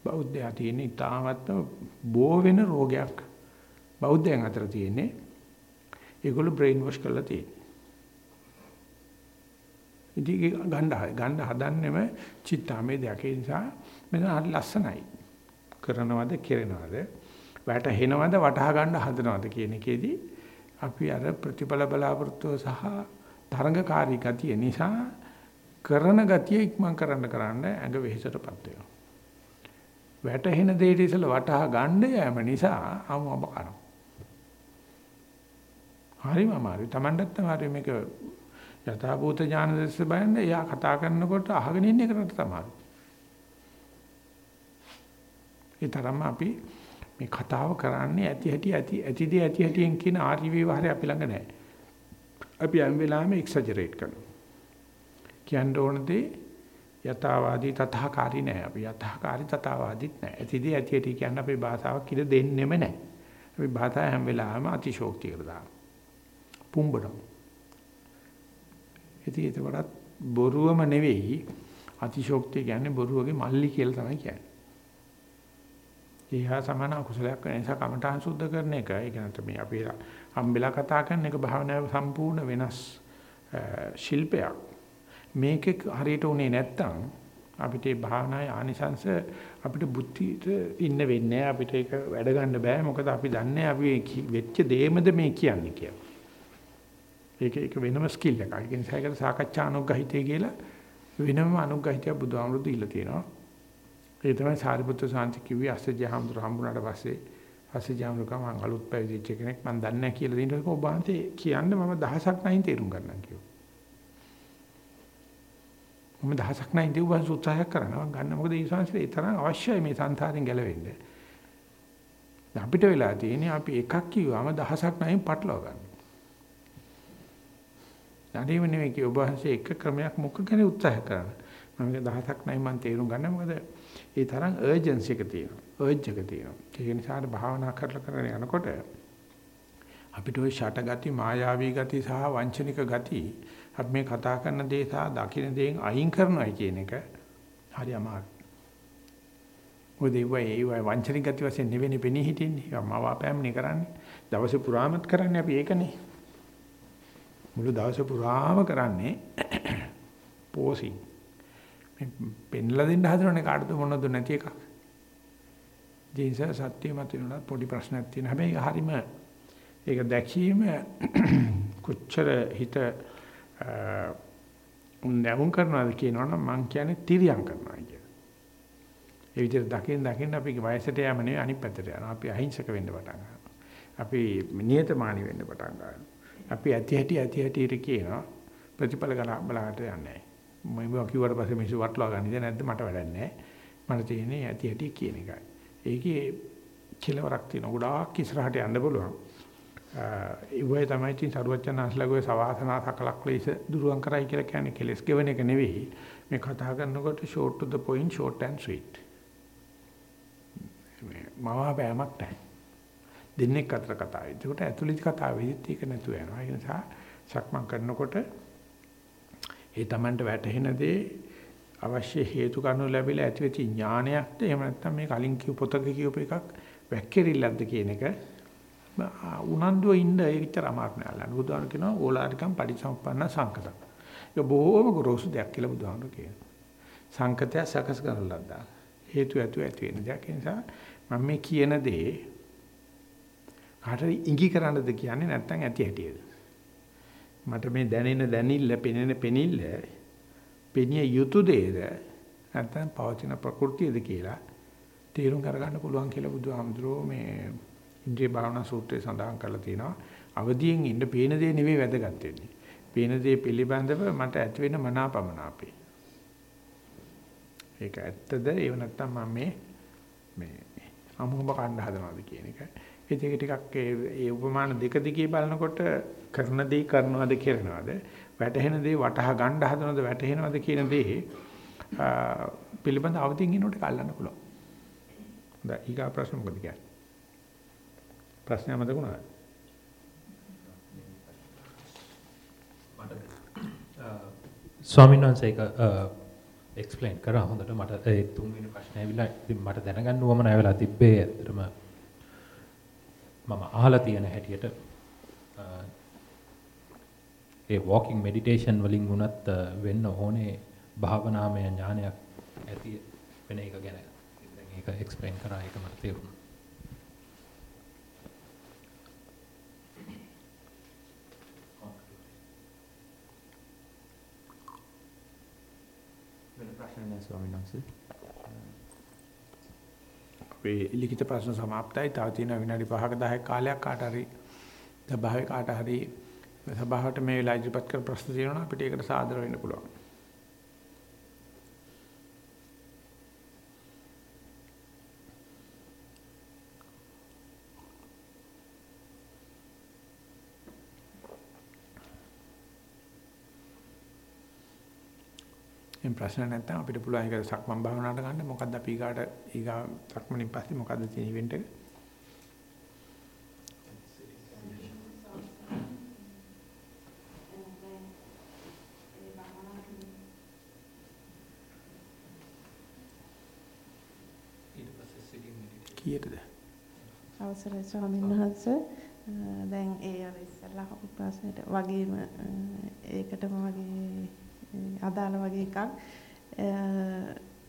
බෞද්ධයා තියෙන ඉතාමත්ම බෝ වෙන රෝගයක් බෞද්ධයන් අතර තියෙන්නේ. ඒගොල්ලෝ බ්‍රේන් වොෂ් කරලා තියෙන්නේ. ඉතින් ගන්න ගන්න හදන්නෙම චිත්තාමේ දෙයක් ඒ නිසා මෙතන හරි ලස්සනයි. කරනවද කෙරෙනවද වැටහෙනවද වටහා ගන්න හදනවද කියන එකේදී අපි අර ප්‍රතිඵල බලාපොරොත්තු සහ තරංගකාරී ගතිය නිසා කරන ගතිය ඉක්මන් කරන්න කරන්න ඇඟ වෙහෙසටපත් වෙනවා. වැටහෙන දෙයට ඉතල වටහා ගන්න යෑම නිසා අමුම කරනවා. හරිම අමාරුයි. Tamanටත් තමයි මේක යථාභූත ඥාන දැස්ස බලන්න එයා කතා කරනකොට අහගෙන ඉන්න එකට තමයි. ඒ තරම්ම අපි මේ කතාව කරන්නේ ඇති හැටි ඇති ඇතිදී ඇති හැටියෙන් කියන ආර්ය විවහාරය අපි ළඟ නැහැ. අපි හැම වෙලාවෙම එක්සැජරේට් කරනවා. කියන්න ඕන දේ යථාවාදී තථාකාරී නැහැ. අපි යථාකාරී තථාවාදීත් නැහැ. ඇතිදී ඇති හැටි කියන්න අපේ භාෂාවක් ඉර දෙන්නෙම නැහැ. අපි භාෂාව හැම වෙලාවෙම අතිශෝක්තියකට දානවා. පුම්බනවා. ඉතින් ඒකවලත් බොරුවම නෙවෙයි අතිශෝක්තිය කියන්නේ බොරුවගේ මල්ලි කියලා තමයි කියන්නේ. ඒහා සමාන අකුසලයක් වෙන නිසා කමඨාන් සුද්ධ කරන එක ඒ කියන්නේ මේ අපි හම්බෙලා කතා කරන එක භාවනාවේ සම්පූර්ණ වෙනස් ශිල්පයක්. මේකේ හරියට උනේ නැත්තම් අපිට මේ භාවනාවේ ආනිසංශ අපිට බුද්ධියට ඉන්න වෙන්නේ අපිට ඒක වැඩ ගන්න බෑ මොකද අපි දන්නේ අපි වෙච්ච දේමද මේ කියන්නේ කියලා. ඒක ඒක වෙනම ස්කිල් එකක්. ඒ නිසා ඒකට සාකච්ඡා අනුග්‍රහිතය කියලා වෙනම අනුග්‍රහිතය බුදුහාමුදුරු දීලා තියෙනවා. ඒ තමයි සාරිපුත්‍ර සාන්ති කිව්වේ අස්සජි හාමුදුරු හම්බුනාට පස්සේ අස්සජි හාමුදුරු කම මං අලුත් පැවිදිච්ච කෙනෙක් මං දන්නේ නැහැ කියලා දිනනකොට ඔබ වහන්සේ කියන්නේ මම දහසක් නැහින් තේරුම් ගන්නම් කිව්වා. මම දහසක් නැහින් දෙවස් උත්සාහයක් කරනවා ගන්න මොකද ඒ සංස්කෘතිය ඒ තරම් අවශ්‍යයි මේ සංසාරයෙන් ගැලවෙන්න. අපිට වෙලා තියෙන්නේ අපි එකක් කිව්වම දහසක් නැහින් පටලවා ගන්න. ළඟේම නෙවෙයි කිය ඔබ වහන්සේ එක ක්‍රමයක් මොකක් ගැන උත්සාහ කරන්න. මම මේක දහසක් නැයි මම තේරුම් ගන්න මොකද ඒ තරම් අර්ජන්සි එක තියෙනවා. අර්ජ් එක තියෙනවා. ඒ නිසා භාවනා කරලා කරගෙන යනකොට අපිට ওই ෂට ගති, මායාවී ගති සහ වංචනික ගති අපි මේ කතා කරන දේ සහ දකින්න දේෙන් අයින් කරනවා කියන එක හරි අමාරුයි. මොකද ඒ වගේ වංචනික ගති වශයෙන් නෙවෙයි පෙනී හිටින්නේ. මවාපෑම්නේ කරන්නේ. දවසේ පුරාමත් කරන්නේ අපි ඒකනේ. මුළු දවස පුරාම කරන්නේ පෝසිං. මේ පෙන්ලා දෙන්න හදනනේ කාටද මොනවද නැති එකක්. ජීන්ස සත්‍ය මත වෙනවා පොඩි ප්‍රශ්නයක් තියෙන. හැබැයි හරීම ඒක දැකීම කොච්චර හිත නැවුම් කරනවාද කියනවනම් මං කියන්නේ තිරියම් කරනවා කියන. ඒ විදිහට දකින් දකින් අපි වයසට යෑම නෙවෙයි අනිත් පැත්තට යනවා. අපි අහිංසක වෙන්න පටන් ගන්නවා. අපි නියතමානී වෙන්න පටන් ගන්නවා. අපි ඇති හැටි ඇති හැටිට කියනවා ප්‍රතිඵල ගන්න බලකට යන්නේ නැහැ. මම කිව්වට පස්සේ මිනිස්සු වටලවා ගන්නද නැද්ද මට වැඩක් නැහැ. මට තියෙන්නේ ඇති හැටි කියන එකයි. ඒකේ කෙලවරක් තියෙන ගොඩාක් ඉස්සරහට යන්න පුළුවන්. ඒ වගේ තමයි තින් සරුවචනාස්ලගෝයේ සවාසනා සකලක් ලේස දුරුවන් කරයි කියලා කියන්නේ කෙලස් ගෙවන එක නෙවෙයි. මේ කතා කරනකොට short to the point short and sweet. මේ මවා බෑමක් නැහැ. දෙන්නෙක් අතර කතා වෙයි. ඒකට ඇතුළත කතා වෙයිත් ඒක නැතුව යනවා. ඒ නිසා සක්මන් කරනකොට ඒ Tamanට වැටහෙන දේ අවශ්‍ය හේතු කාරණු ලැබිලා ඇතිවෙච්ච ඥානයක්ද එහෙම නැත්නම් මේ කලින් කියු පොතක කියූප එකක් වැක්කිරිල්ලක්ද කියන එක උනන්දුව ඉන්න ඒකතර අමාරු නෑ අල්ලන්න. බුදුහාම කියනවා ඕලාරිකම් පටිසම්පන්න සංකතක්. ඒක බොහොම ගොරෝසු දෙයක් කියලා බුදුහාම කියනවා. සංකතය සකස් කරන ලද්දා. හේතු ඇතු ඇති වෙන දෙයක්. ඒ නිසා මම මේ කියන දේ කාටරි ඉඟි කරන්නද කියන්නේ නැත්නම් ඇති හැටියද? මට මේ දැනෙන දැනිල්ල, පෙනෙන පෙනිල්ල පෙනිය යුතු දේද නැත්නම් පවතින ප්‍රകൃතියද කියලා තේරුම් කරගන්න පුළුවන් කියලා බුදුහාමුදුරුවෝ මේ ඉන්ද්‍රිය භාවනා සූත්‍රයේ සඳහන් කරලා තියෙනවා. අවදියෙන් ඉන්න පේන දේ නෙවෙයි වැදගත් වෙන්නේ. පේන දේ පිළිබඳව මට ඇති වෙන මනාපමනාපේ. ඒක ඇත්තද? ඒව නැත්නම් මම මේ මේ අමුඹ කණ්ඩ හදනවාද කියන එක. ඒක ටිකක් ඒ උපමාන දෙක දිගේ බලනකොට කරන දේ කරනවද කරනවද වැටහෙන දේ වටහා ගන්න හදනවද වැටහෙනවද කියන දේ පිළිබඳ අවදීන් ඉන්නකොට කල්ලන්න පුළුවන්. හොඳයි ඊගා ප්‍රශ්න මොකද කියන්නේ? ප්‍රශ්නය මතක වුණාද? ස්වාමීන් වහන්සේ ඒක එක්ස්ප්ලেইন කරා හොඳට මට ඒ තුන්වෙනි ප්‍රශ්නේ ඇවිල්ලා ඉතින් මට දැනගන්න ඕම නැහැ වෙලා තිබ්බේ ඇත්තටම මම අහලා තියෙන හැටියට ඒ walking meditation වලින් වුණත් වෙන්න ඕනේ භාවනාමය ඥානයක් ඇති වෙන එක ගැන දැන් ඒක එක්ස්ප්ලেইন කරා ඒක මට තේරුණා. වෙන ප්‍රශ්න නැහැ ස්වාමීන් වහන්සේ. අපේ ලිඛිත ප්‍රශ්න સમાප්තයි. තව තියෙන විනාඩි 5ක 10ක කාලයක් කාට හරි සභාවේ කාට හරි සභාවට මේ වෙලාව ඉදිරිපත් කර ප්‍රශ්න තියෙනවා අපිට ඒකට සාදර වෙන්න පුළුවන්. එම් ප්‍රශ්න නැත්නම් අපිට පුළුවන් ඒක සක්මන් භාවනාවට ගන්න. මොකද්ද අපි ඊගාට ඊගා සක්මනින් පස්සේ මොකද්ද තියෙන ඉවෙන්ට් එක කීයටද? අවසරයි ස්වාමීන් වහන්සේ. දැන් ඒ අර ඉස්සල්ලා අහපු ප්‍රශ්නෙට වගේම ඒකටම වගේ අදාළ වගේ එකක්.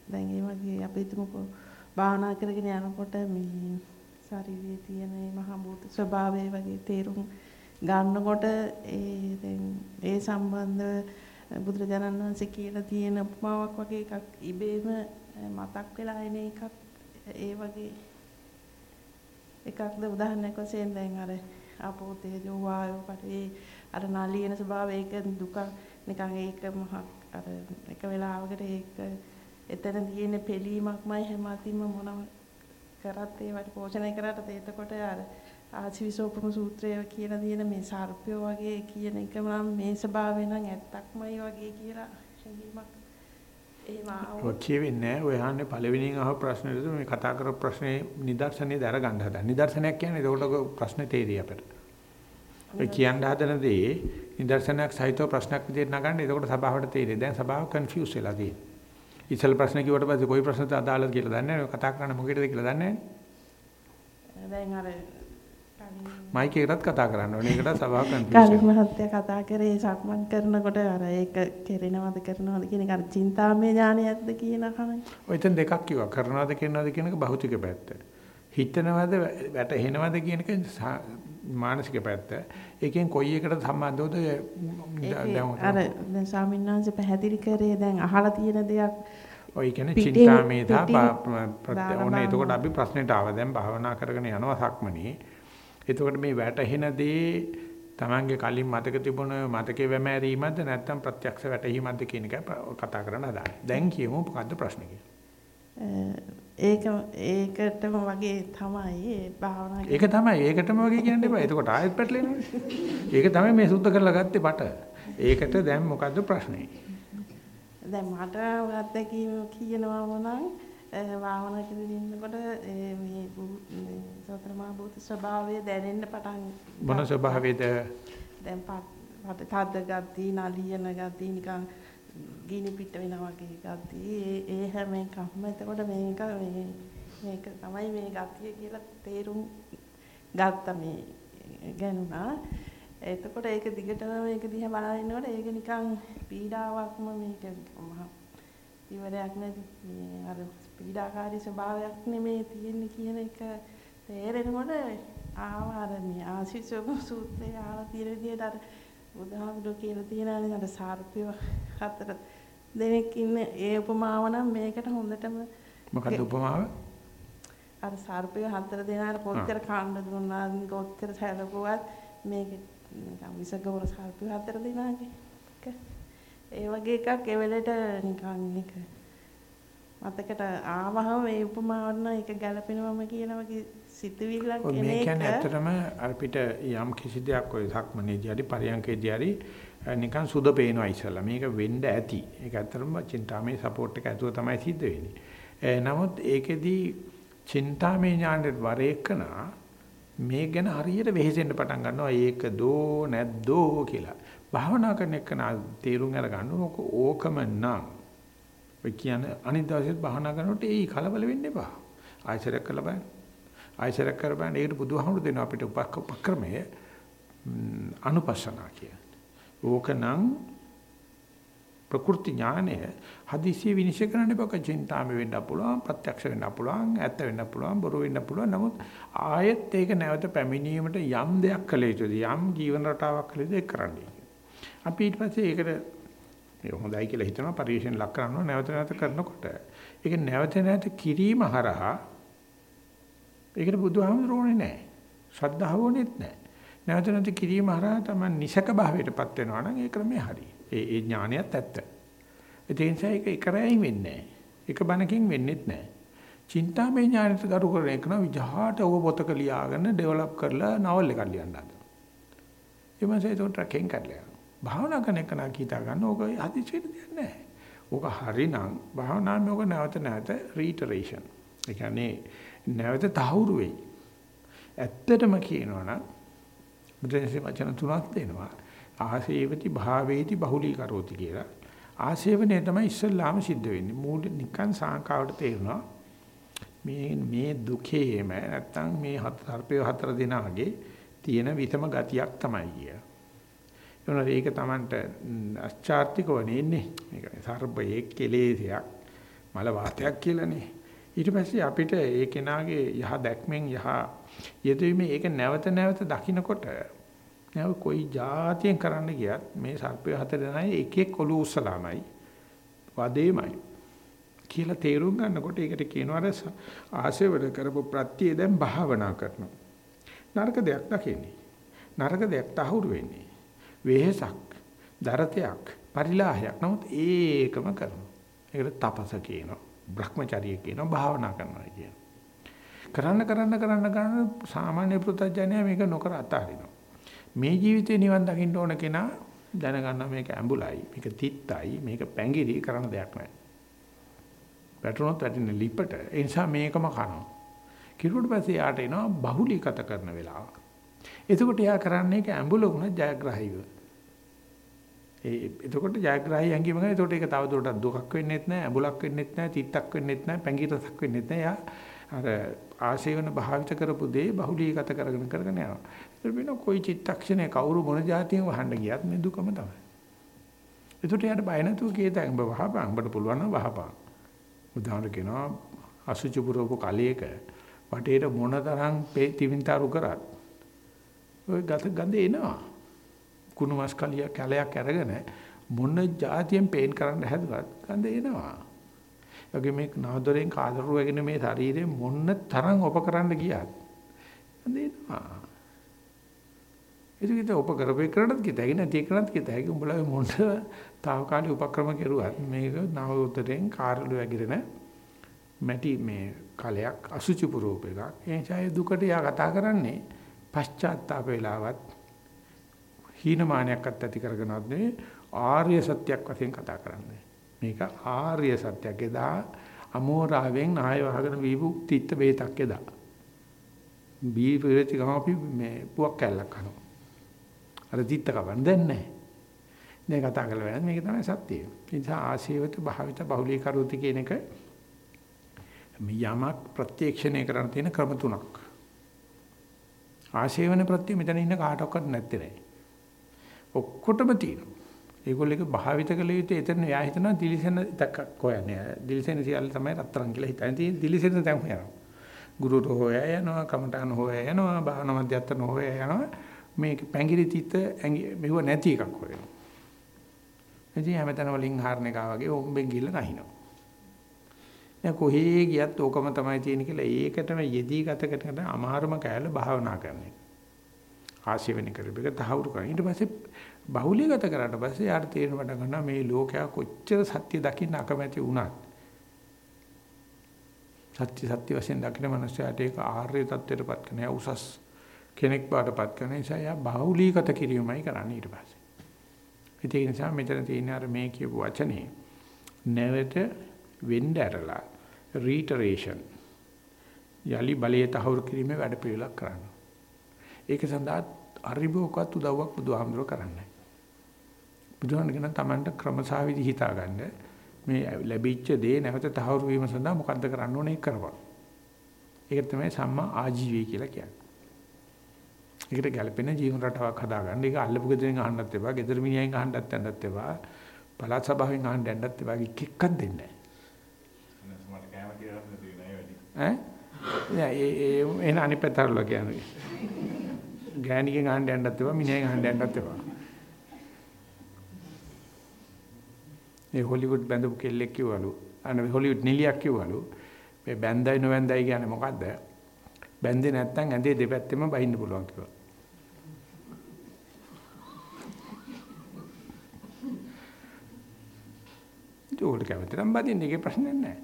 දැන් ඒ වගේ අපි හිතමුකෝ භාවනා කරගෙන යනකොට මේ ශරීරයේ තියෙන මේ මහා භූත ස්වභාවය වගේ තේරුම් ගන්නකොට ඒ දැන් ඒ සම්බන්ධ බුදුරජාණන් වහන්සේ කියලා තියෙන උපමාවක් වගේ එකක් ඉබේම මතක් වෙලා එන එකක් ඒ වගේ එකක්ද උදාහරණයක් වශයෙන් දැන් අර ආපෝ තේජෝ වායෝ පටේ අර නාලියන ස්වභාවය ඒක දුක නිකන් ඒක මහ අර එක වෙලාවකට ඒක එතන තියෙන පිළීමක්මයි හැම අතින්ම මොනම කරත් ඒවට පෝෂණය කරාට එතකොට අර ආචිවිසෝපම සූත්‍රය කියලා තියෙන මේ සර්පය වගේ කියන එක නම් මේ ස්වභාවය නම් ඇත්තක්මයි වගේ කියලා හැඟීමක් එහෙම ආවොත් ඔය කියවෙන්නේ ඔය අහන්නේ පළවෙනියෙන් අහපු ප්‍රශ්නෙට මේ කතා කරපු ප්‍රශ්නේ නිදර්ශනේ දර ගන්න හදන. නිදර්ශනයක් කියන්නේ ඒකට ප්‍රශ්නේ තේරිය අපිට. ඔය කියන්න හදන දේ නිදර්ශනයක් සහිතව ප්‍රශ්නයක් විදිහට නගන්න. එතකොට සභාවට තේරෙයි. දැන් සභාව කන්ෆියුස් වෙලා තියෙනවා. ඉතල ප්‍රශ්න කිව්වට පස්සේ කොයි ප්‍රශ්නද අදාළද කියලා දන්නේ නැහැ. කතා කරන්න මොකේද කියලා දන්නේ නැහැ. දැන් අර මයික් එකටත් කතා කරන්න ඕනේ. ඒකට සභාව කන්ෆියුස් කලින් මහත්තයා කතා කරේ සක්මන් කරනකොට අර ඒක කෙරෙනවද කරනවද කියන එක අර චින්තාමය ඥානයක්ද කියන කම. ඔය එතන දෙකක් කිව්වා. කරනවද කරනවද කියන එක භෞතික පැත්ත. හිතනවද වැටහෙනවද කියන එක මානසික පැත්ත. ඒකෙන් කොයි එකට සම්බන්ධවද දැන් අර දැන් ස්වාමීන් වහන්සේ පැහැදිලි කරේ දැන් අහලා තියෙන දෙයක් ඔය කියන්නේ චින්තාමේ තා ඔන්න එතකොට අපි ප්‍රශ්නෙට ආවා. දැන් භාවනා කරගෙන යනවා සක්මනේ. එතකොට මේ වැටහෙන දේ Tamange කලින් මතක තිබුණ මතකේ වැමෑරීමක්ද නැත්නම් ප්‍රත්‍යක්ෂ වැටහීමක්ද කියන එක කතා කරන්න හදාන්නේ. දැන් කියමු මොකද්ද ප්‍රශ්නේ ඒක ඒකටම වගේ තමයි භාවනා ඒක තමයි ඒකටම වගේ කියන්න එපා. එතකොට ආයෙත් පැටලෙනවා. ඒක තමයි මේ සුද්ධ කරලා ගත්තේ බට. ඒකට දැන් මොකද්ද ප්‍රශ්නේ? දැන් මට අත්දැකීම කියනවා මොනනම් භාවනා කරගෙන ඉන්නකොට මේ සතර මහා භූත ස්වභාවය දැනෙන්න පටන් මොන ස්වභාවයද දැන් පට තද්ද ගති නලියන ගති නිකන් ගිනි පිට වෙනා වගේ ගති. ඒ ඒ හැම එකක්ම එතකොට මේක මේ මේක තමයි මේ ගතිය කියලා තේරුම් ගත්ත මේ ගැනුණා. එතකොට ඒක දිගටම මේක දිහා බලන ඉන්නකොට ඒක නිකන් පීඩාවක්ම මේක මහා ඉවරයක් නැති මේ අර පීඩාකාරී ස්වභාවයක් නෙමේ තියෙන්නේ කියන එක තේරෙනකොට ආවාරණිය ආශිසෝම සූත්‍රයේ ආලා තියෙන විදිහට අර බුදුහාමුදුරුවෝ කියලා තියෙනනේ අර සාර්පිය හතර දෙනෙක් ඉන්න ඒ උපමාව නම් මේකට හොඳටම මොකක්ද උපමාව? අර සාර්පිය හතර දෙනාට කොච්චර කාණ්ඩ දුන්නා කොච්චර සැලකුවත් මේක නිකන් විසගවර සාර්පිය හතර දෙනාගේ ඒ වගේ එකක් ඒ වෙලෙට නිකන් එක මතකට ආවහම මේ උපමාවට නම් ඒක ගැළපෙනවම කියන වගේ සිතුවිල්ලක් එන එක. මේ කියන්නේ ඇත්තටම අපිට යම් කිසි දෙයක් ඔය සක්මනේදී හරි පරියන්කේදී හරි නිකන් සුද පේනවා ඉස්සලා මේක වෙන්න ඇති. ඒක ඇත්තටම චින්තාමේ සපෝට් එක ඇතුව තමයි සිද්ධ වෙන්නේ. නමුත් ඒකෙදී චින්තාමේ ඥානෙට වර එකනා මේ ගැන හරියට වෙහෙසෙන්න පටන් ගන්නවා. ඒක දෝ නැද්දෝ කියලා. භාවනා කරන එක තේරුම් අරගන්න ඕකම නම්. ඔය කියන්නේ අනිත් දවසෙත් භාවනා කරනකොට ඒ කලබල වෙන්න එපා. ආයශරයක් කරලා බලන්න. ආයශරයක් කර බලන්න ඒකට බුදුහාමුදුරු දෙනවා අපිට උපක්‍රමය අනුපස්සනා කියන්නේ. ඕකනම් ප්‍රකෘති ඥානය හදිසිය විනිශ්චය කරන්න එපා. චින්තාම වෙන්න පුළුවන්, ප්‍රත්‍යක්ෂ වෙන්න පුළුවන්, ඇත්ත වෙන්න පුළුවන්, බොරු වෙන්න පුළුවන්. නමුත් ආයෙත් ඒක නැවත පැමිණීමට යම් දෙයක් කළ යුතුද? යම් ජීවන රටාවක් කළ යුතුද ඒක කරන්න. අපි ඊට පස්සේ ඒකට මේ හොඳයි කියලා හිතනවා පරිශෙන් ලක් කරනවා නැවත නැවත කරනකොට ඒක නැවත නැවත කිරීම හරහා ඒකට බුදුහාමුදුරුවෝනේ නැහැ. ශ්‍රද්ධාව ඕනෙත් නැහැ. නැවත නැවත කිරීම හරහා තමයි නිසක භාවයටපත් වෙනවා නම් ඒ ක්‍රමේ හරි. ඒ ඒ ඥානියත් ඇත්ත. ඒ නිසා ඒක එකරයින් වෙන්නේ නැහැ. එක බණකින් වෙන්නේත් නැහැ. චින්තාමය ඥානෙට ගරු කරන එක නම් විජහාට ඔබ පොතක ලියාගෙන ඩෙවලොප් කරලා නවල් එකක් ලියන්න හදනවා. එමන්සේ ඒක ට්‍රැකින් කරලා. භාවනා කරන එක නා කීතා ගන්න ඕක හදිසියට දෙයක් නැහැ. ඕක හරිනම් භාවනාවේ ඕක නැවත නැවත රීටරේෂන්. ඒ කියන්නේ නැවත තහවුරු වෙයි. ඇත්තටම කියනවා නම් බුදුන්සේ වචන තුනක් දෙනවා. ආසේවති භාවේති බහුලී කරෝති කියලා. ආසේවනේ තමයි ඉස්සල්ලාම සිද්ධ වෙන්නේ. මූල නිකන් සාංකාවට තේරෙනවා. මේ මේ දුකේම නැත්තම් මේ හතර සර්පය හතර දිනාගේ තියෙන විතම ගතියක් තමයි කිය. එනවා ඒක Tamanට අස්චාර්තිකව නෙන්නේ. මේක සර්පයේ කෙලෙසයක් මල වාතයක් කියලානේ. ඊට පස්සේ අපිට ඒ කෙනාගේ යහ දැක්මෙන් යහ යෙදීමේ ඒක නැවත නැවත දකින්නකොට නැව කොයි જાතියෙන් කරන්න ගියත් මේ සර්පය හතර දෙනායි එක එක ඔලු උස්සලාමයි වදේමයි කියලා තේරුම් ගන්නකොට ඒකට කියනවා අර ආශේවර කරපු ප්‍රත්‍ය දැන් භාවනා කරනවා. නරක දෙයක් දකින්නේ. නරක දෙයක් තහවුරු වෙන්නේ. වෙහසක් දරතයක් පරිලාහයක්. නමුත් ඒකම කරනවා. ඒකට තපස කියනවා. භ්‍රමචර්ය කියනවා භාවනා කරනවා කියනවා කරන්න කරන්න කරන්න කරන්න සාමාන්‍ය පෘථජ්ජනයා මේක නොකර අතාරිනවා. මේ ජීවිතේ නිවන් දකින්න ඕන කෙනා දැනගන්නවා මේක ඇඹුලයි මේක තිත්තයි මේක පැංගිරි කරන දෙයක් නෑ. වැටුණොත් වැටෙන ලිපට ඒ නිසා මේකම කනවා. කිරුවට පස්සේ යාට එනවා බහුලීගත කරන වෙලාව. එතකොට යා කරන්නේ ඒක ඇඹුල වුණා ජයග්‍රහීව. ඒ එතකොට ජයග්‍රාහී ඇඟීම ගන්න. එතකොට ඒක තව දුරටත් දුකක් වෙන්නෙත් නැහැ, අඹුලක් වෙන්නෙත් නැහැ, තිත්තක් වෙන්නෙත් නැහැ, පැංගිරසක් වෙන්නෙත් නැහැ. අර ආශේවන භාවිත කරපු දේ බහුලීගත කරගෙන කරගෙන යනවා. ඒතර වෙන કોઈ චිත්තක්ෂණේ කවුරු මොන જાතියෙන් වහන්න ගියත් මේ දුකම තමයි. එතකොට යාට බය නැතුව කීයද උඹ වහපන්. උඹට පුළුවන් නම් වහපන්. උදාහරණ කෙනා අසුචි පුරවපු කලයක වටේට මොනතරම් තිවින්තරු කරත් ඔය ගත ගඳ එනවා. කුණු මස් කලිය කැලයක් අරගෙන මොන જાතියෙන් පේන් කරන්න හැදුවත් ගඳ එනවා. ඒගොල්ලෝ මේ නාදරෙන් කාදරු වගෙන මේ ශරීරේ මොන තරම් ඔප කරන්න ගියත් ගඳ එනවා. ඒක ඔප කරපේ කරණත් කිතයි නැති කරණත් කිතයි උඹලා මොන తాවකාලික උපක්‍රම කෙරුවත් මේක නව උතරෙන් කාර්ලු වගිරෙන මැටි මේ කලයක් අසුචි පුරූපයක්. ඒ නිසා දුකට යා කතා කරන්නේ පශ්චාත්තාප වේලාවත් හීනමානයක්වත් ඇති කරගෙනවත් නෙවෙයි ආර්ය සත්‍යයක් වශයෙන් කතා කරන්නේ. මේක ආර්ය සත්‍යයක් එදා අමෝරාවෙන් නාය වහගෙන බීපු තිත්ත බේතක් එදා. බී පෙරති ගම අපි මේ පුවක් කැල්ලක් කනවා. අර තිත්ත කවන්න දැන් නැහැ. දැන් කතා කරලා වෙනද මේක තමයි සත්‍යය. ඒ නිසා ආශීවත භාවිත බහුලීකරුති කියන එක යමක් ප්‍රත්‍යක්ෂණය කරන්න තියෙන ක්‍රම තුනක්. ආශේවන ප්‍රත්‍ය මෙතන ඉන්න කාටවත් නැත්තේ නෑ. ඔක්කොටම තියෙනවා. ඒගොල්ලෝ එක භාවිත කළ යුත්තේ එතන එයා හිතනවා දිලිසෙන තක්ක් හොයන්නේ. දිලිසෙන සියල්ල තමයි රත්තරන් කියලා හිතන්නේ. ඉතින් දිලිසෙන තැන් හොයනවා. ගුරුතුමෝ හොයා යනවා, කමඨාන හොයා යනවා, භාවනා මධ්‍යස්ථාන හොයා යනවා. මේක පැංගිරි තිත මෙව නැති එකක් හොයනවා. ඉතින් හැමතැන වලින් හාරන එක වගේ ඔම්බෙන් ගිහලා නැහිනවා. දැන් කොහේ ගියත් ඕකම තමයි තියෙන්නේ කියලා ඒකටම යෙදී ගත කරන අමාරුම කෑල්ල භාවනා කරන එක. ආශිවෙන කරපෙක තහවුරු කරන. ඊට පස්සේ බහුලීගත කරාට පස්සේ යාට තේරෙන පටන් ගන්නවා මේ ලෝකයා කොච්චර සත්‍ය දකින්න අකමැති වුණත් සත්‍ය සත්‍ය වශයෙන් දකින්න මනුස්සයාට ඒක ආර්ය தත්ත්වයටපත් කරන උසස් කෙනෙක් බාටපත් කරන නිසා යා බහුලීගත කිරීමයි කරන්නේ ඊට පස්සේ. ඒ නිසා මෙතන තියෙන අර මේ කියපු වචනේ නැවත වෙන්න ඇරලා රීටරේෂන් යලි බලයේ තහවුරු කිරීමේ වැඩ පිළිවෙලක් කරනවා. ඒක සඳහා අරිබෝකත් උදව්වක් බුදුහාමුදුරුවෝ කරන්නේ. බුදුහාමුදුරුවෝ කියන තමන්ට ක්‍රමසාවිදි හිතාගන්න මේ ලැබිච්ච දේ නැවත තහවුරු වීම සඳහා මොකද්ද කරන්න ඕනේ කරපන්. ඒක තමයි සම්මා ආජීවය කියලා කියන්නේ. ඒකට ගැළපෙන ජීවන රටාවක් හදාගන්න. ඒක අල්ලපු ගෙදරින් අහන්නත් එපා, ගෙදර මිනිහෙන් අහන්නත් යන්නත් එපා, පළාත් සභාවෙන් අහන්න යන්නත් එපා. කික්කක් දෙන්නේ නැහැ. ඈ? ඒ එන අනිත් පැත්තට කියන්නේ. ගෑණිකෙන් අහන්න යන්නත් එපා, මිනිහෙන් අහන්න යන්නත් එපා. ඒ හොලිවුඩ් බැඳපු කෙල්ලෙක් කිව්වලු. අනේ හොලිවුඩ් නිලියක් කිව්වලු. මේ බැඳයි නොබැඳයි කියන්නේ මොකද්ද? බැඳේ නැත්තම් ඇඳේ දෙපැත්තෙම බහින්න පුළුවන් කිව්වා. ඒක කැමති නම් බදින්න ඒකේ ප්‍රශ්නයක් නැහැ.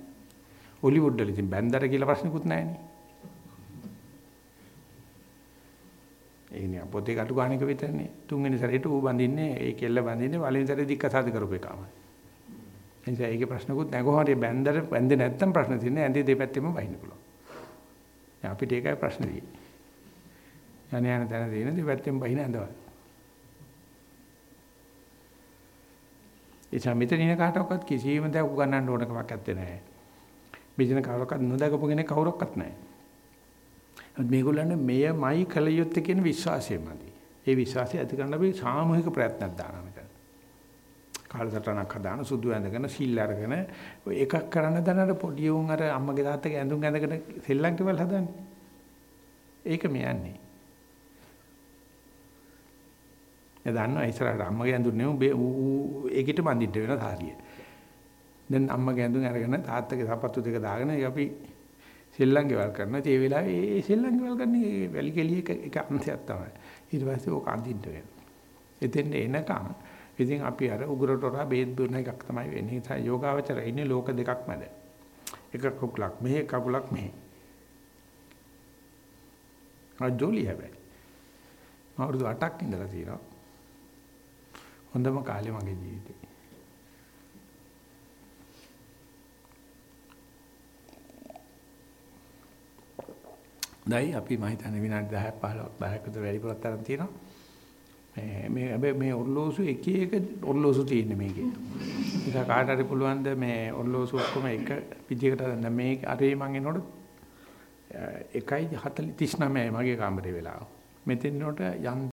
හොලිවුඩ් වල ඉතින් බැන්දර කියලා ප්‍රශ්නකුත් නැහැනේ. ඒ නේ පොතේ කටු ගන්න එක විතරනේ. තුන්වෙනි සැරේට ඌ බඳින්නේ ඒ කෙල්ල බඳින්නේ පළවෙනි සැරේ දික්කසාද කරපු එකම. එනිසා ඒකේ ප්‍රශ්නකුත් නැහැ. කොහොමද බැන්දර බැන්දේ නැත්තම් ප්‍රශ්න තියෙන්නේ ඇඳේ දෙපැත්තෙම වහින්න පුළුවන්. දැන් අපිට ඒකයි ප්‍රශ්න තියෙන්නේ. යන්නේ යන තැන තියෙන දෙපැත්තෙම වහින ඇඳවල. ඒ සමිතින කාටවත් කිසිම දෙයක් උගන්නන්න ඕන කමක් නැත්තේ නෑ. මෙදින කවුරක්වත් නොදකපු කෙනෙක් කවුරක්වත් නැහැ. මේගොල්ලන්ට මෙයමයි කල යුත්තේ කියන විශ්වාසයමදි. ඒ විශ්වාසය ඇති කරන්න අපි සාමූහික ප්‍රයත්නක් දානවා මෙතන. කාලසටහනක් හදාන සුදු ඇඳගෙන සිල් අරගෙන ඔය එකක් කරන්න දනර පොඩි උන් අර අම්මගේ තාත්තගේ ඇඳුම් ඇඳගෙන සෙල්ලම් කෙවල් හදන්නේ. ඒක මෙයන්නේ. එයා දන්නවා ඉස්සරහට අම්මගේ ඇඳුම් නෙවෙයි ඌ ඒකිට බඳින්න වෙන සාරිය. දැන් අම්මගේ ඇඳුම් අරගෙන තාත්තගේ සපත්තු දෙක දාගෙන අපි සෙල්ලම් ගෙවල් කරනවා. ඒ වෙලාවේ ඒ සෙල්ලම් ගෙවල් කරන්නේ වැලි කෙලිය එක එක අංශයක් තමයි. ඊට පස්සේ ඕක අඳින්න වෙනවා. එතෙන් එනකම් ඉතින් අපි අර උගුරට හොරා බේත් දුන්න එකක් තමයි වෙන්නේ. ඒ නිසා යෝගාවචර ඉන්නේ ලෝක දෙකක් මැද. එක කකුලක් මෙහෙ කකුලක් මෙහෙ. අජෝලි හැබැයි. මම අවුරුදු 8ක් ඉඳලා තියෙනවා. හොඳම කාලේ මගේ ජීවිතේ. දැයි අපි මම හිතන්නේ විනාඩි 10ක් 15ක් 10ක විතර වැඩිපුරක් තරම් තියෙනවා. මේ මේ හැබැයි මේ ඔර්ලෝසු එක එක ඔර්ලෝසු තියෙන මේකේ. ඒක කාට හරි පුළුවන් ද මේ ඔර්ලෝසු ඔක්කොම එක විදිහකට හදන්න මේ අරේ මං එනකොට 1:39 මගේ කාමරේ වෙලාව. මෙතෙන් එනකොට යන්